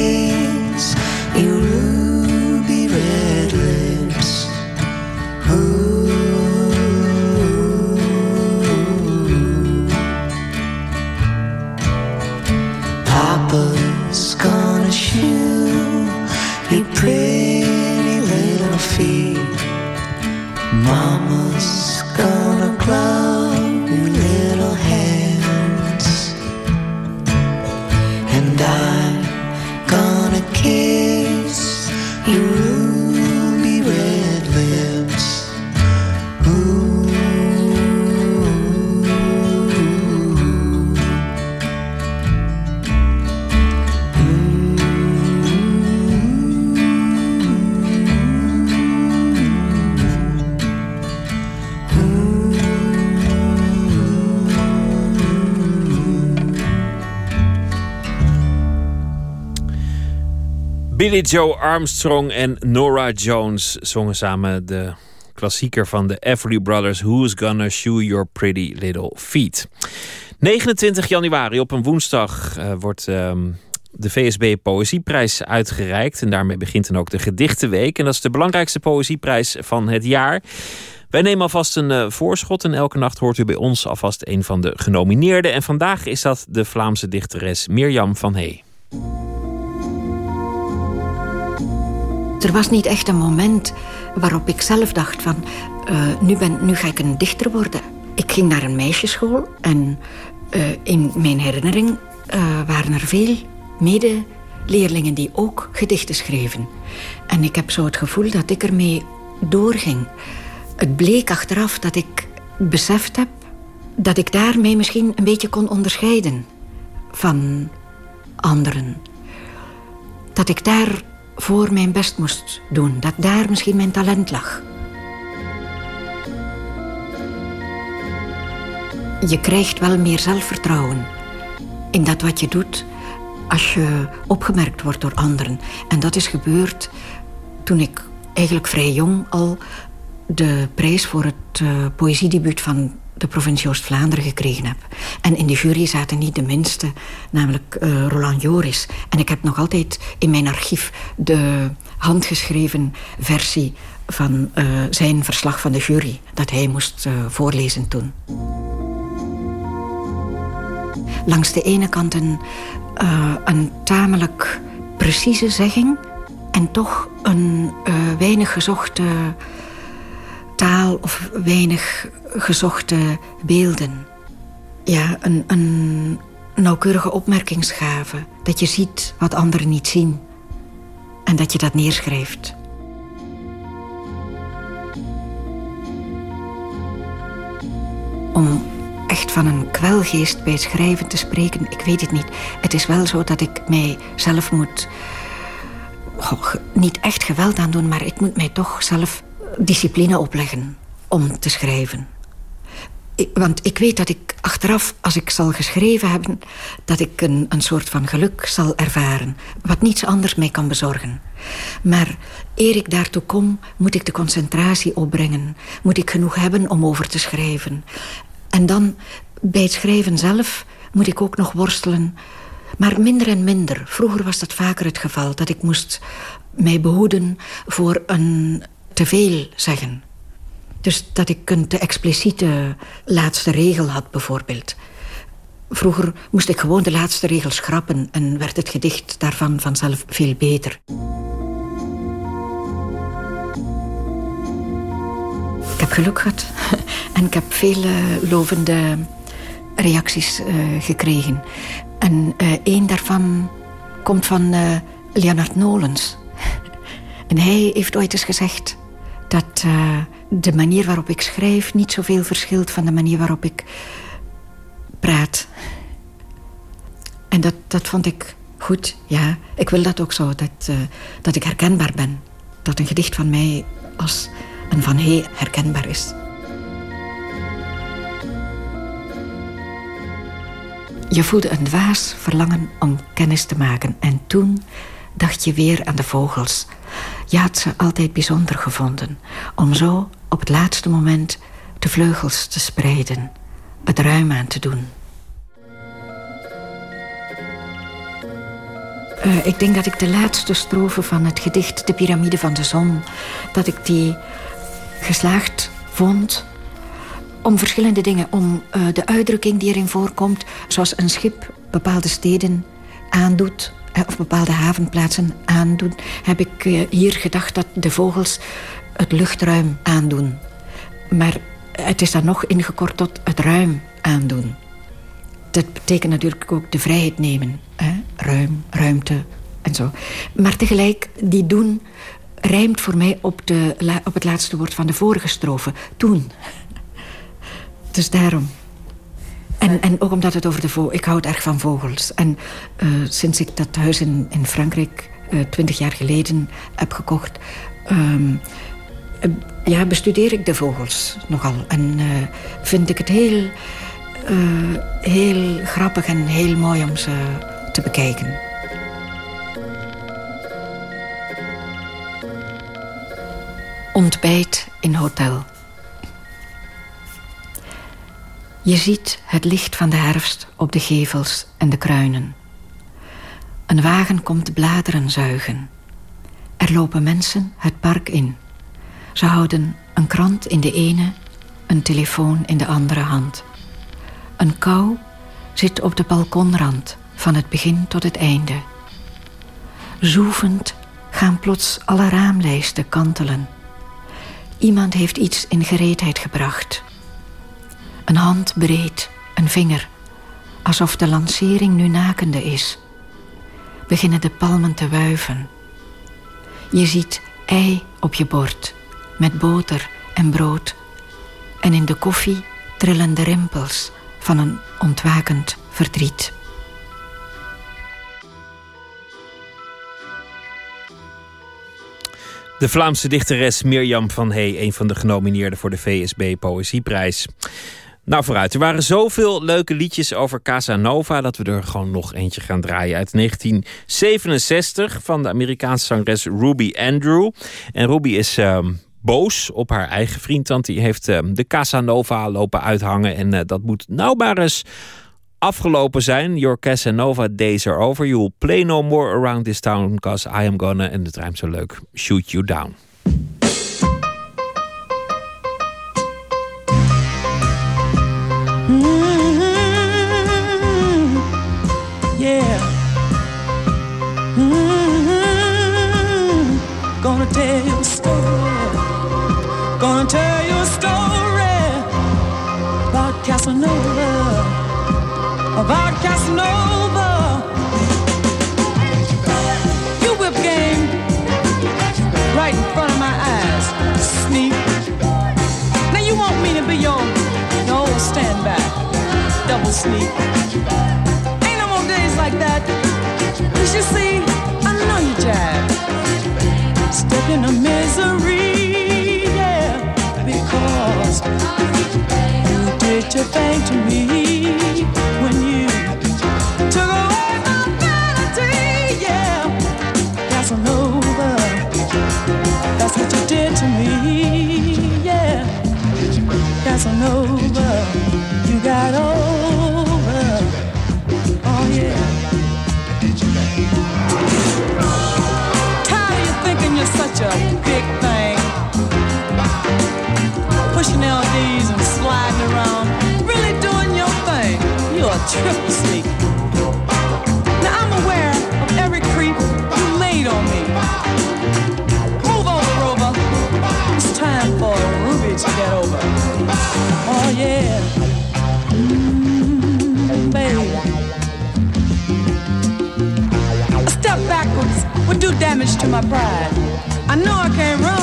Joe Armstrong en Nora Jones zongen samen de klassieker van de Everly Brothers... Who's Gonna Shoe Your Pretty Little Feet. 29 januari op een woensdag eh, wordt ehm, de VSB Poëzieprijs uitgereikt. En daarmee begint dan ook de Gedichtenweek. En dat is de belangrijkste poëzieprijs van het jaar. Wij nemen alvast een eh, voorschot en elke nacht hoort u bij ons alvast een van de genomineerden. En vandaag is dat de Vlaamse dichteres Mirjam van Hey. Er was niet echt een moment waarop ik zelf dacht van... eh, nu, ben, nu ga ik een dichter worden. Ik ging naar een meisjesschool en eh, in mijn herinnering eh, waren er veel medeleerlingen die ook gedichten schreven. En ik heb zo het gevoel dat ik ermee doorging. Het bleek achteraf dat ik beseft heb dat ik daarmee misschien een beetje kon onderscheiden van anderen. Dat ik daar voor mijn best moest doen. Dat daar misschien mijn talent lag. Je krijgt wel meer zelfvertrouwen in dat wat je doet als je opgemerkt wordt door anderen. En dat is gebeurd toen ik eigenlijk vrij jong al de prijs voor het uh, poëziedebuut van de provincie Oost-Vlaanderen gekregen heb. En in de jury zaten niet de minste, namelijk uh, Roland Joris. En ik heb nog altijd in mijn archief de handgeschreven versie van uh, zijn verslag van de jury, dat hij moest uh, voorlezen toen. Langs de ene kant een, een tamelijk precieze zegging en toch een weinig gezochte taal of weinig gezochte beelden. Ja, een, een nauwkeurige opmerkingsgave. Dat je ziet wat anderen niet zien. En dat je dat neerschrijft. Om echt van een kwelgeest bij schrijven te spreken, ik weet het niet. Het is wel zo dat ik mij zelf moet... Niet echt geweld aan doen, maar ik moet mij toch zelf discipline opleggen om te schrijven. Want ik weet dat ik achteraf, als ik zal geschreven hebben... dat ik een, een soort van geluk zal ervaren. Wat niets anders mij kan bezorgen. Maar eer ik daartoe kom, moet ik de concentratie opbrengen. Moet ik genoeg hebben om over te schrijven. En dan, bij het schrijven zelf, moet ik ook nog worstelen. Maar minder en minder. Vroeger was dat vaker het geval. Dat ik moest mij behoeden voor een te veel zeggen. Dus dat ik een te expliciete laatste regel had bijvoorbeeld. Vroeger moest ik gewoon de laatste regel schrappen en werd het gedicht daarvan vanzelf veel beter. Ik heb geluk gehad en ik heb veel uh, lovende reacties uh, gekregen. En uh, één daarvan komt van Leonard Nolens. en hij heeft ooit eens gezegd dat de manier waarop ik schrijf niet zoveel verschilt van de manier waarop ik praat. En dat, dat vond ik goed, ja. Ik wil dat ook zo, dat, uh, dat ik herkenbaar ben. Dat een gedicht van mij als een van hij herkenbaar is. Je voelde een dwaas verlangen om kennis te maken. En toen dacht je weer aan de vogels. Je had ze altijd bijzonder gevonden. Om zo op het laatste moment de vleugels te spreiden. Het ruim aan te doen. Uh, ik denk dat ik de laatste strofe van het gedicht De Pyramide van de Zon... dat ik die geslaagd vond om verschillende dingen. Om uh, de uitdrukking die erin voorkomt... zoals een schip bepaalde steden aandoet... of bepaalde havenplaatsen aandoet... heb ik hier gedacht dat de vogels het luchtruim aandoen. Maar het is dan nog ingekort tot het ruim aandoen dat betekent natuurlijk ook de vrijheid nemen. Hè? Ruim, ruimte en zo. Maar tegelijk, die doen rijmt voor mij op, de, op het laatste woord van de vorige strofe. Toen. Dus daarom. En, en ook omdat het over de vogels... Ik houd erg van vogels. En uh, sinds ik dat huis in, in Frankrijk uh, twintig jaar geleden heb gekocht... Um, ja, bestudeer ik de vogels nogal. En uh, vind ik het heel uh, heel grappig en heel mooi om ze te bekijken. Ontbijt in hotel. Je ziet het licht van de herfst op de gevels en de kruinen. Een wagen komt bladeren zuigen. Er lopen mensen het park in. Ze houden een krant in de ene, een telefoon in de andere hand. Een kou zit op de balkonrand van het begin tot het einde. Zoevend gaan plots alle raamlijsten kantelen. Iemand heeft iets in gereedheid gebracht. Een hand breed, een vinger, alsof de lancering nu nakende is. Beginnen de palmen te wuiven. Je ziet ei op je bord, met boter en brood. En in de koffie trillen de rimpels van een ontwakend verdriet. De Vlaamse dichteres Mirjam van Hey, een van de genomineerden voor de VSB Poëzieprijs. Nou, vooruit. Er waren zoveel leuke liedjes over Casanova dat we er gewoon nog eentje gaan draaien. Uit 1967 van de Amerikaanse zangeres Ruby Andrew. En Ruby is uh, boos op haar eigen vriend. Want die heeft uh, de Casanova lopen uithangen. En uh, dat moet nou maar eens afgelopen zijn. Your Casanova days are over. You will play no more around this town. Because I am gonna, en het rijmt zo leuk, shoot you down. Sneak. Ain't no more days like that. You see, I know you jive. Stuck in a misery yeah. cause you did your thing to me when you took away my. Yeah, that's what you did to me. Yeah, Casanova, you got over. Pushing LDs and sliding around, really doing your thing. You're a triple sleep. Now I'm aware of every creep you laid on me. Move over, Rover. It's time for Ruby to get over. Oh yeah. Mm, baby. A step backwards would do damage to my pride. I know I can't run,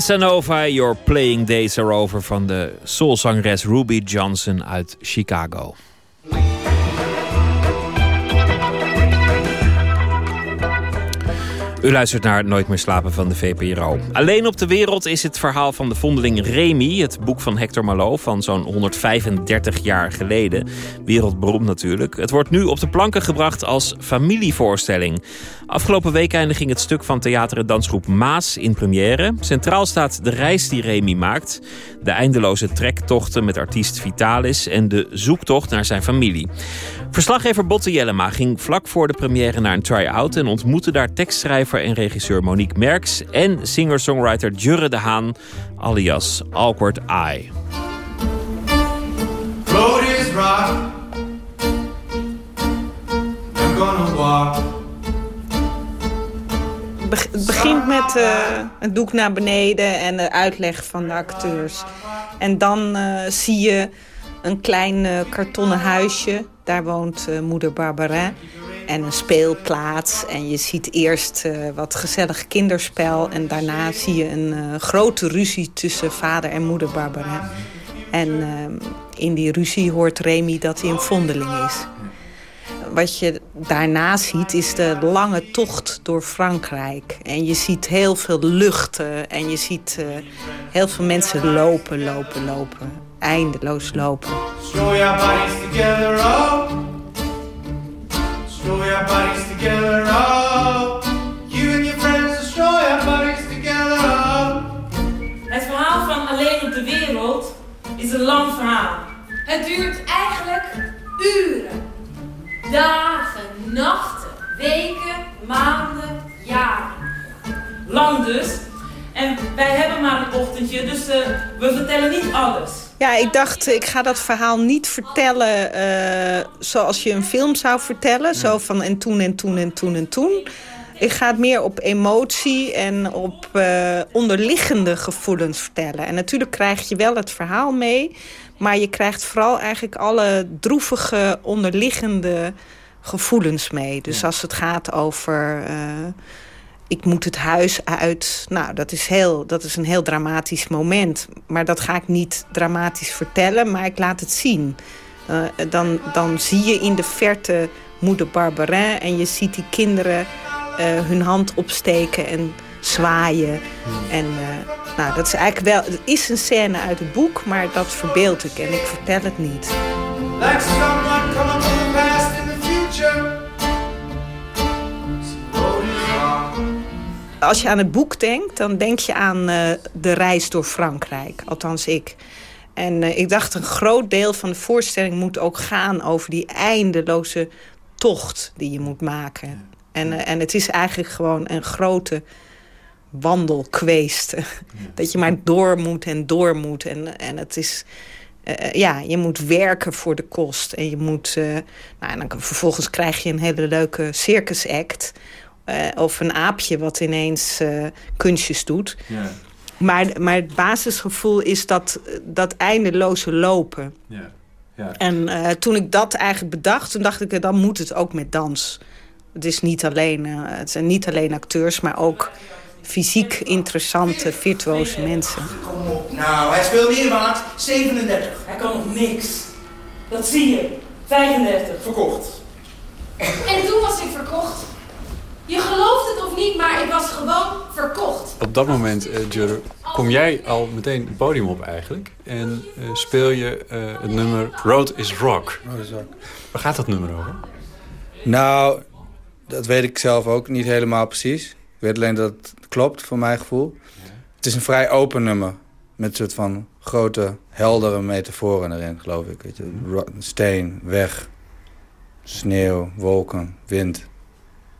Casanova, Your Playing Days Are Over van de soulzangeres Ruby Johnson uit Chicago. U luistert naar Nooit meer slapen van de VPRO. Alleen op de wereld is het verhaal van de vondeling Remy, het boek van Hector Malot van zo'n 135 jaar geleden. Wereldberoemd natuurlijk. Het wordt nu op de planken gebracht als familievoorstelling. Afgelopen weekende ging het stuk van theater- en dansgroep Maas in première. Centraal staat de reis die Remy maakt, de eindeloze trektochten met artiest Vitalis en de zoektocht naar zijn familie. Verslaggever Botte Jellema ging vlak voor de première naar een try-out en ontmoette daar tekstschrijver en regisseur Monique Merks en singer-songwriter Jurre de Haan, alias Awkward Eye. Road is gonna walk. Het begint met eh, het doek naar beneden en de uitleg van de acteurs. En dan eh, zie je een klein eh, kartonnen huisje. Daar woont eh, moeder Barbarin. En een speelplaats. En je ziet eerst eh, wat gezellig kinderspel. En daarna zie je een eh, grote ruzie tussen vader en moeder Barbarin. En eh, in die ruzie hoort Remy dat hij een vondeling is. Wat je daarna ziet is de lange tocht door Frankrijk. En je ziet heel veel luchten en je ziet eh, heel veel mensen lopen, lopen, lopen. Eindeloos lopen. Stroll your bodies together, oh. Stroll your bodies together, oh. You and your friends, your bodies together, oh. Het verhaal van Alleen op de Wereld is een lang verhaal. Het duurt eigenlijk uren. Dagen, nachten, weken, maanden, jaren. Lang dus. En wij hebben maar een ochtendje, dus eh, we vertellen niet alles. Ja, ik dacht, ik ga dat verhaal niet vertellen eh, zoals je een film zou vertellen. Zo van en toen en toen en toen en toen. Ik ga het meer op emotie en op eh, onderliggende gevoelens vertellen. En natuurlijk krijg je wel het verhaal mee. Maar je krijgt vooral eigenlijk alle droevige onderliggende gevoelens mee. Dus als het gaat over... eh, ik moet het huis uit. Nou, dat is, heel, dat is een heel dramatisch moment. Maar dat ga ik niet dramatisch vertellen, maar ik laat het zien. Eh, dan, dan zie je in de verte moeder Barberin... en je ziet die kinderen eh, hun hand opsteken en zwaaien. En eh, nou, dat is eigenlijk wel... Het is een scène uit het boek, maar dat verbeeld ik en ik vertel het niet. Like someone coming from the past in the future. Road is long. Als je aan het boek denkt, dan denk je aan eh, de reis door Frankrijk. Althans ik. En eh, ik dacht, een groot deel van de voorstelling moet ook gaan... over die eindeloze tocht die je moet maken. En, en het is eigenlijk gewoon een grote wandelkweest. Dat je maar door moet en door moet. En, en het is... eh, ja, je moet werken voor de kost. En je moet... eh, nou, en dan, vervolgens krijg je een hele leuke circusact... eh, of een aapje wat ineens eh, kunstjes doet. Ja. Maar, maar het basisgevoel is dat, dat eindeloze lopen. Ja. Ja. En eh, toen ik dat eigenlijk bedacht, toen dacht ik, eh, dan moet het ook met dans. Het, is niet alleen, eh, het zijn niet alleen acteurs, maar ook fysiek interessante, virtuoze mensen. Nou, hij speelt waard. 37. Hij kan nog niks. Dat zie je. 35. Verkocht. En toen was ik verkocht. Je gelooft het of niet, maar ik was gewoon verkocht. Op dat moment, eh Jur, kom jij al meteen het podium op eigenlijk. En eh, speel je eh, het nummer Road is Rock. Road is Rock. Waar gaat dat nummer over? Nou, dat weet ik zelf ook niet helemaal precies. Ik weet alleen dat het klopt, voor mijn gevoel. Het is een vrij open nummer. Met een soort van grote, heldere metaforen erin, geloof ik. Weet je. Ro- Steen, weg, sneeuw, wolken, wind.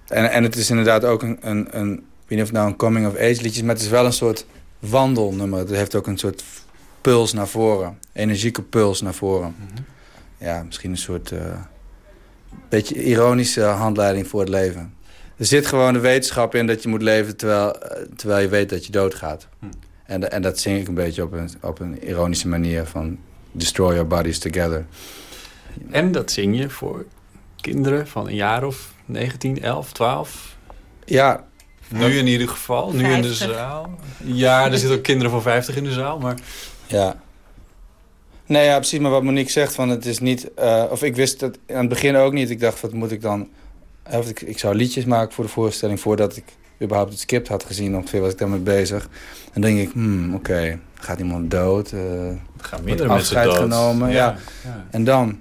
En, en het is inderdaad ook een, een, een... Ik weet niet of het nou een coming-of-age liedje is... maar het is wel een soort wandelnummer. Het heeft ook een soort puls naar voren. Energieke puls naar voren. Ja, misschien een soort... eh, beetje ironische handleiding voor het leven. Er zit gewoon de wetenschap in dat je moet leven terwijl, eh, terwijl je weet dat je doodgaat. En, en dat zing ik een beetje op een, op een ironische manier van... Destroy your bodies together. En dat zing je voor kinderen van een jaar of 19, 11, 12? Ja. Nu in ieder geval, nu in de 50. zaal. Ja, er zitten ook kinderen van 50 in de zaal, maar... Ja. Nee, ja, precies. Maar wat Monique zegt, van het is niet... eh, of ik wist het aan het begin ook niet. Ik dacht, wat moet ik dan... Of ik, ik zou liedjes maken voor de voorstelling... voordat ik überhaupt het script had gezien. Ongeveer was ik daarmee bezig. En dan denk ik, hmm, oké, gaat iemand dood? Uh, gaan mensen afscheid dood. genomen? Ja. Ja, ja. En dan?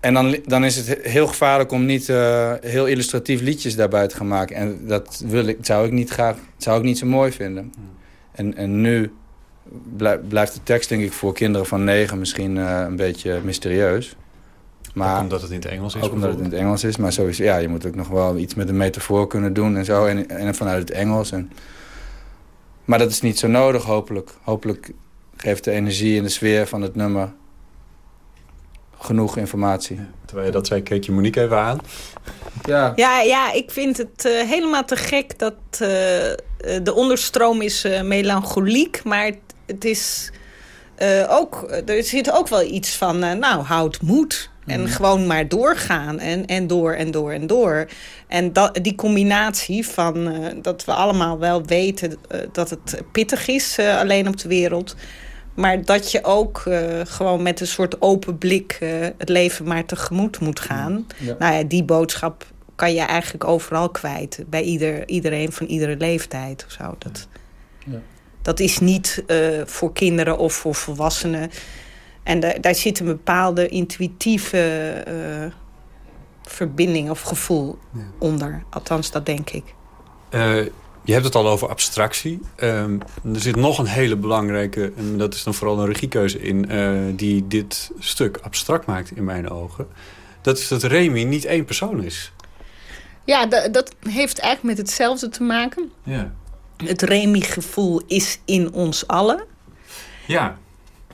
En dan, dan is het heel gevaarlijk om niet eh, heel illustratief liedjes daarbij te gaan maken. En dat wil ik, zou ik niet graag, zou ik niet zo mooi vinden. En, en nu blij- blijft de tekst denk ik voor kinderen van negen misschien eh, een beetje mysterieus. Maar, Ook omdat het in het Engels is Ook omdat het in het. Engels is. Maar sowieso, ja, je moet ook nog wel iets met een metafoor kunnen doen en zo. En, en vanuit het Engels. En, maar dat is niet zo nodig, hopelijk. Hopelijk geeft de energie en de sfeer van het nummer genoeg informatie. Terwijl je dat zei, keek je Monique even aan. Ja. Ja, ja, ik vind het eh, helemaal te gek dat eh, eh, de onderstroom is eh, melancholiek, maar het, het is eh, ook, er zit ook wel iets van, eh, nou, houd moed. En gewoon maar doorgaan en, en door en door en door. En dat, die combinatie van eh, dat we allemaal wel weten eh, dat het pittig is eh, alleen op de wereld. Maar dat je ook gewoon met een soort open blik het leven maar tegemoet moet gaan. Ja. Nou ja, die boodschap kan je eigenlijk overal kwijt. Bij ieder, iedereen van iedere leeftijd of zo. Dat, Ja. dat is niet voor kinderen of voor volwassenen. En da- daar zit een bepaalde intuïtieve eh, verbinding of gevoel onder. Althans, dat denk ik. Eh, je hebt het al over abstractie. Ehm, er zit nog een hele belangrijke, en dat is dan vooral een regiekeuze in... eh, die dit stuk abstract maakt in mijn ogen. Dat is dat Remy niet één persoon is. Ja, da- dat heeft eigenlijk met hetzelfde te maken. Ja. Het Remy-gevoel is in ons allen. Ja.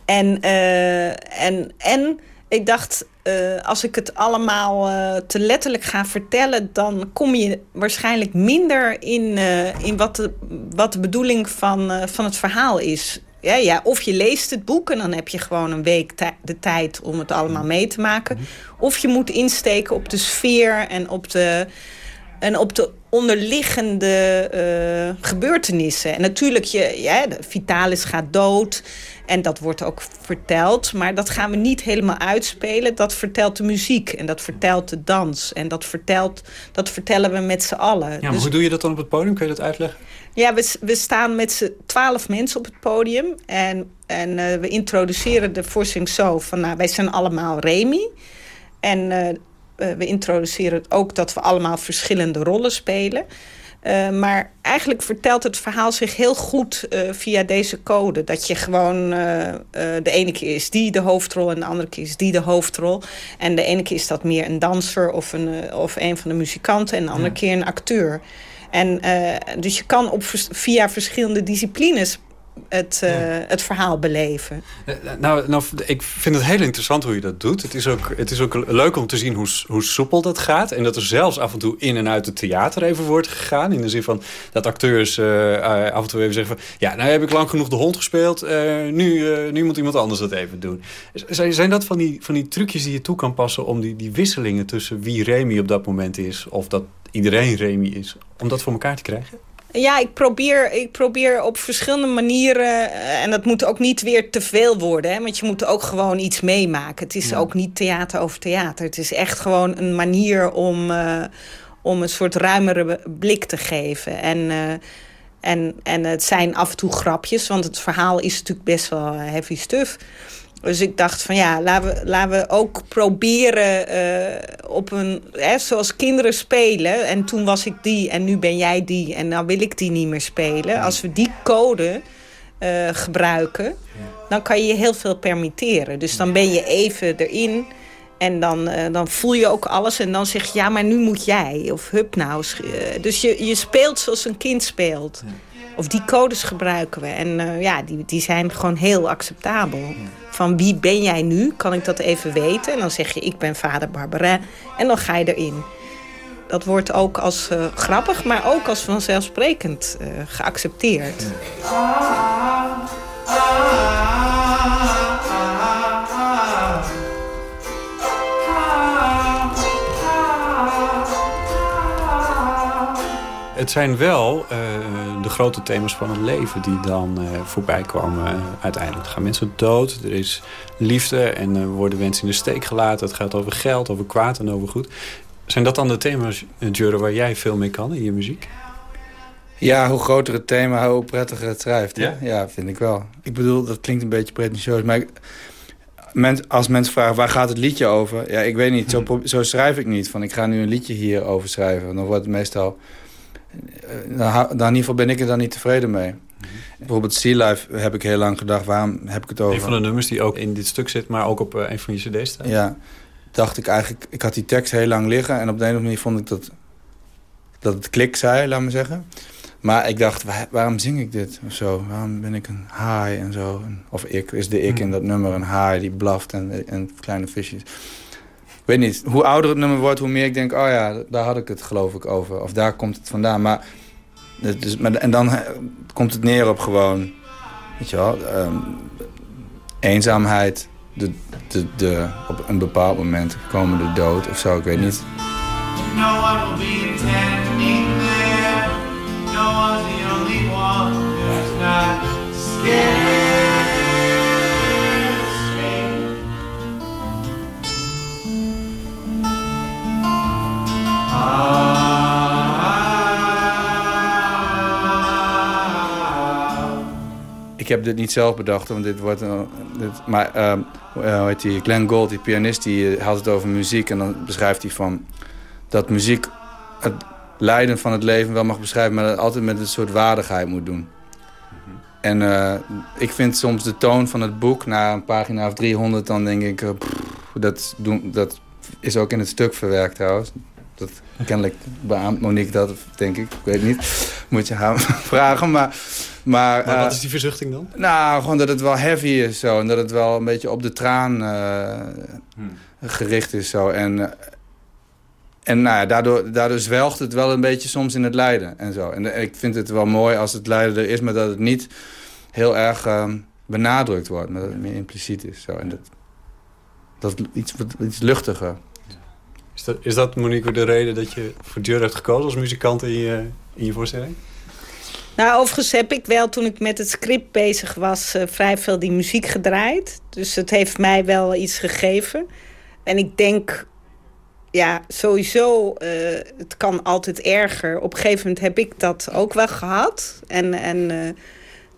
En, uh, en, en ik dacht, uh, als ik het allemaal uh, te letterlijk ga vertellen... dan kom je waarschijnlijk minder in, in wat, de, wat de bedoeling van, van het verhaal is. Ja, ja, of je leest het boek en dan heb je gewoon een week de tijd om het allemaal mee te maken. Of je moet insteken op de sfeer en op de, en op de onderliggende uh, gebeurtenissen. En natuurlijk, je, ja, Vitalis gaat dood. En dat wordt ook verteld. Maar dat gaan we niet helemaal uitspelen. Dat vertelt de muziek. En dat vertelt de dans. En dat, vertelt, dat vertellen we met z'n allen. Ja, maar dus, hoe doe je dat dan op het podium? Kun je dat uitleggen? Ja, we, we staan met z'n twaalf mensen op het podium. En, en uh, we introduceren de forcing zo van... Nou, wij zijn allemaal Remy. En uh, we introduceren ook dat we allemaal verschillende rollen spelen... Uh, maar eigenlijk vertelt het verhaal zich heel goed uh, via deze code. Dat je gewoon uh, de ene keer is die de hoofdrol en de andere keer is die de hoofdrol. En de ene keer is dat meer een danser of een, of een van de muzikanten en de andere ja. keer een acteur. En dus je kan op, via verschillende disciplines het, uh, het verhaal beleven. Nou, nou, ik vind het heel interessant hoe je dat doet. Het is ook, het is ook leuk om te zien hoe, hoe soepel dat gaat. En dat er zelfs af en toe in en uit het theater even wordt gegaan. In de zin van dat acteurs uh, af en toe even zeggen van... ja, nou heb ik lang genoeg de hond gespeeld. Uh, nu, nu moet iemand anders dat even doen. Zijn, zijn dat van die, van die trucjes die je toe kan passen... om die, die wisselingen tussen wie Remy op dat moment is... of dat iedereen Remy is, om dat voor elkaar te krijgen? Ja, ik probeer, ik probeer op verschillende manieren... en dat moet ook niet weer te veel worden. Hè, want je moet ook gewoon iets meemaken. Het is ja. ook niet theater over theater. Het is echt gewoon een manier om, uh, om een soort ruimere blik te geven. En, uh, en, en het zijn af en toe grapjes. Want het verhaal is natuurlijk best wel heavy stuff. Dus ik dacht van ja, laten we, laten we ook proberen uh, op een... Hè, zoals kinderen spelen. En toen was ik die en nu ben jij die. En dan wil ik die niet meer spelen. Als we die code uh, gebruiken, dan kan je je heel veel permitteren. Dus dan ben je even erin... En dan, uh, dan voel je ook alles en dan zeg je, ja, maar nu moet jij. Of hup nou. Dus je, je speelt zoals een kind speelt. Of die codes gebruiken we. En uh, ja, die, die zijn gewoon heel acceptabel. Van wie ben jij nu? Kan ik dat even weten? En dan zeg je, ik ben vader Barbara. En dan ga je erin. Dat wordt ook als uh, grappig, maar ook als vanzelfsprekend uh, geaccepteerd. Het zijn wel de grote thema's van het leven die dan uh, voorbij komen uh, uiteindelijk. Gaan mensen dood, er is liefde en worden mensen in de steek gelaten. Het gaat over geld, over kwaad en over goed. Zijn dat dan de thema's, Jure, waar jij veel mee kan in je muziek? Ja, hoe groter het thema, hoe prettiger het schrijft. Ja? ja, vind ik wel. Ik bedoel, dat klinkt een beetje pretentieus, maar... Ik, als mensen vragen, waar gaat het liedje over? Ja, ik weet niet, zo, zo schrijf ik niet. Van, ik ga nu een liedje hierover schrijven. Dan wordt het meestal dan, in ieder geval ben ik er dan niet tevreden mee. Bijvoorbeeld Sea Life heb ik heel lang gedacht, waarom heb ik het over? Een van de nummers die ook in dit stuk zit, maar ook op uh, een van je cd's staat. Ja, dacht ik eigenlijk, ik had die tekst heel lang liggen... en op de een of andere manier vond ik dat, dat het klik zei, laat me zeggen. Maar ik dacht, waarom zing ik dit of zo? Waarom ben ik een haai en zo? Of ik, is de ik hmm. in dat nummer een haai die blaft en, en kleine visjes weet niet, hoe ouder het nummer wordt, hoe meer ik denk... oh ja, daar had ik het geloof ik over. Of daar komt het vandaan. Maar, dus, maar en dan eh, komt het neer op gewoon... weet je wel, um, eenzaamheid... De, de, de, op een bepaald moment komen de dood of zo, ik weet niet. No one will be there. No one's the only one who's not scared. Ik heb dit niet zelf bedacht, want dit wordt... Dit, maar uh, hoe heet die? Glenn Gould, die pianist, die uh, had het over muziek. En dan beschrijft hij van dat muziek het lijden van het leven wel mag beschrijven... maar dat altijd met een soort waardigheid moet doen. En uh, ik vind soms de toon van het boek, na een pagina of 300... dan denk ik, pff, dat, doen, dat is ook in het stuk verwerkt trouwens Dat, kennelijk beaamt Monique dat, denk ik. Ik weet niet. Moet je haar vragen. Maar, maar, Maar wat eh, is die verzuchting dan? nou, gewoon dat het wel heavy is zo. En dat het wel een beetje op de traan eh, gericht is zo. En, eh, en nou ja, daardoor, daardoor zwelgt het wel een beetje soms in het lijden en zo. En ik vind het wel mooi als het lijden er is, maar dat het niet heel erg eh, benadrukt wordt. Maar dat het meer impliciet is. Zo. En dat, dat het iets, iets luchtiger. Is dat, is Monique, de reden dat je voor Jur hebt gekozen als muzikant in je, in je voorstelling? Nou, overigens heb ik wel, toen ik met het script bezig was... eh, vrij veel die muziek gedraaid. Dus het heeft mij wel iets gegeven. En ik denk, ja, sowieso, eh, het kan altijd erger. Op een gegeven moment heb ik dat ook wel gehad. En, en eh,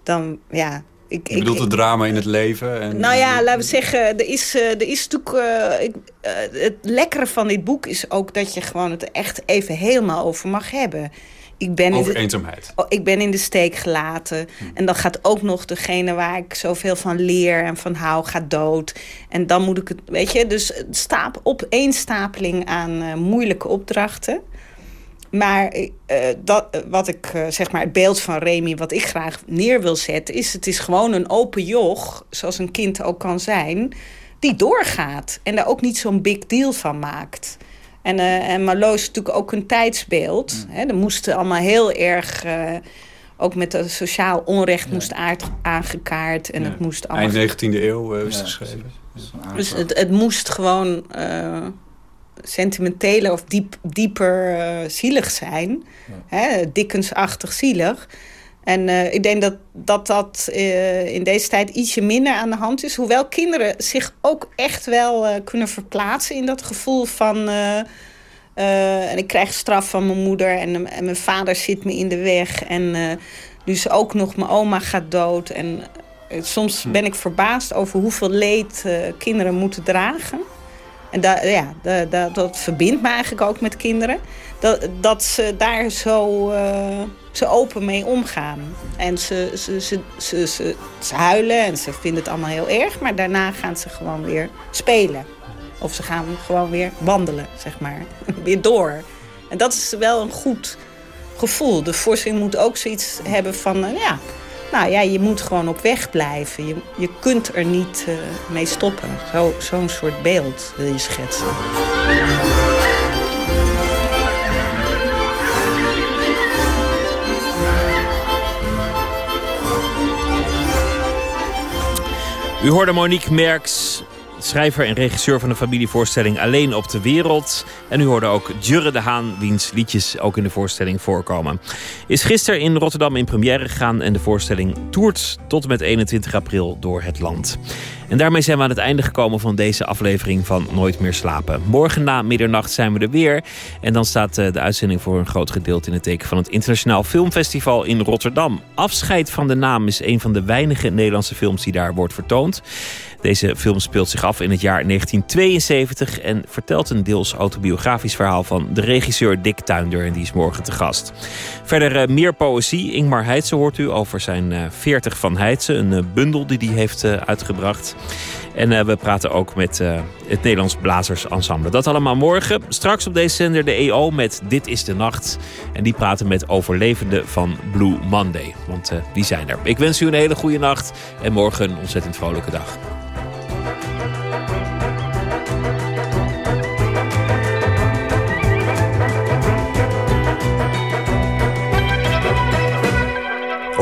dan, ja... Ik, Je bedoelt het drama in het leven? En, nou ja, laten we zeggen, er is, eh, er is natuurlijk... eh, ik, eh, het lekkere van dit boek is ook dat je gewoon het echt even helemaal over mag hebben. Ik ben in Over de- eenzaamheid. Oh, ik ben in de steek gelaten. En dan gaat ook nog degene waar ik zoveel van leer en van hou, gaat dood. En dan moet ik het, weet je, dus stap, opeenstapeling aan eh, moeilijke opdrachten. Maar eh, dat, eh, wat ik, eh, zeg maar, het beeld van Remy, wat ik graag neer wil zetten, is: het is gewoon een open joch, zoals een kind ook kan zijn, die doorgaat. En daar ook niet zo'n big deal van maakt. En, eh en Marloes is natuurlijk ook een tijdsbeeld. Hè, er moesten allemaal heel erg. eh, ook met het sociaal onrecht moest aard, aangekaart. En het moest allemaal. Eind 19e eeuw eh, is geschreven. Dus het, het moest gewoon sentimenteler of diep, dieper eh, zielig zijn. Hè, Dickensachtig zielig. En eh, ik denk dat dat, dat eh, in deze tijd ietsje minder aan de hand is. Hoewel kinderen zich ook echt wel kunnen verplaatsen in dat gevoel van... en ik krijg straf van mijn moeder en, en mijn vader zit me in de weg. En dus ook nog mijn oma gaat dood. En soms ben ik verbaasd over hoeveel leed kinderen moeten dragen. En ja, da, da- dat verbindt me eigenlijk ook met kinderen. Dat, dat ze daar zo, eh, zo open mee omgaan. En ze, ze, ze, ze, ze, huilen en ze vinden het allemaal heel erg. Maar daarna gaan ze gewoon weer spelen. Of ze gaan gewoon weer wandelen, zeg maar. weer door. En dat is wel een goed gevoel. De voorstelling moet ook zoiets hebben van... eh, ja, nou ja, je moet gewoon op weg blijven. Je, je kunt er niet eh, mee stoppen. Zo- Zo'n soort beeld wil je schetsen. U hoorde Monique Merks, schrijver en regisseur van de familievoorstelling Alleen op de Wereld. En u hoorde ook Jurre de Haan, wiens liedjes ook in de voorstelling voorkomen. Is gisteren in Rotterdam in première gegaan en de voorstelling toert tot en met 21 april door het land. En daarmee zijn we aan het einde gekomen van deze aflevering van Nooit meer slapen. Morgen na middernacht zijn we er weer. En dan staat eh, de uitzending voor een groot gedeelte in het teken van het Internationaal Filmfestival in Rotterdam. Afscheid van de naam is een van de weinige Nederlandse films die daar wordt vertoond. Deze film speelt zich af in het jaar 1972 en vertelt een deels autobiografisch verhaal van de regisseur Dick Tuinder. En die is morgen te gast. Verder eh, meer poëzie. Ingmar Heitse hoort u over zijn eh 40 van Heitse. Een eh, bundel die hij heeft eh, uitgebracht. En eh, we praten ook met eh, het Nederlands Blazers Ensemble. Dat allemaal morgen. Straks op deze zender de EO met Dit is de Nacht. En die praten met overlevenden van Blue Monday. Want eh, die zijn er. Ik wens u een hele goede nacht. En morgen een ontzettend vrolijke dag.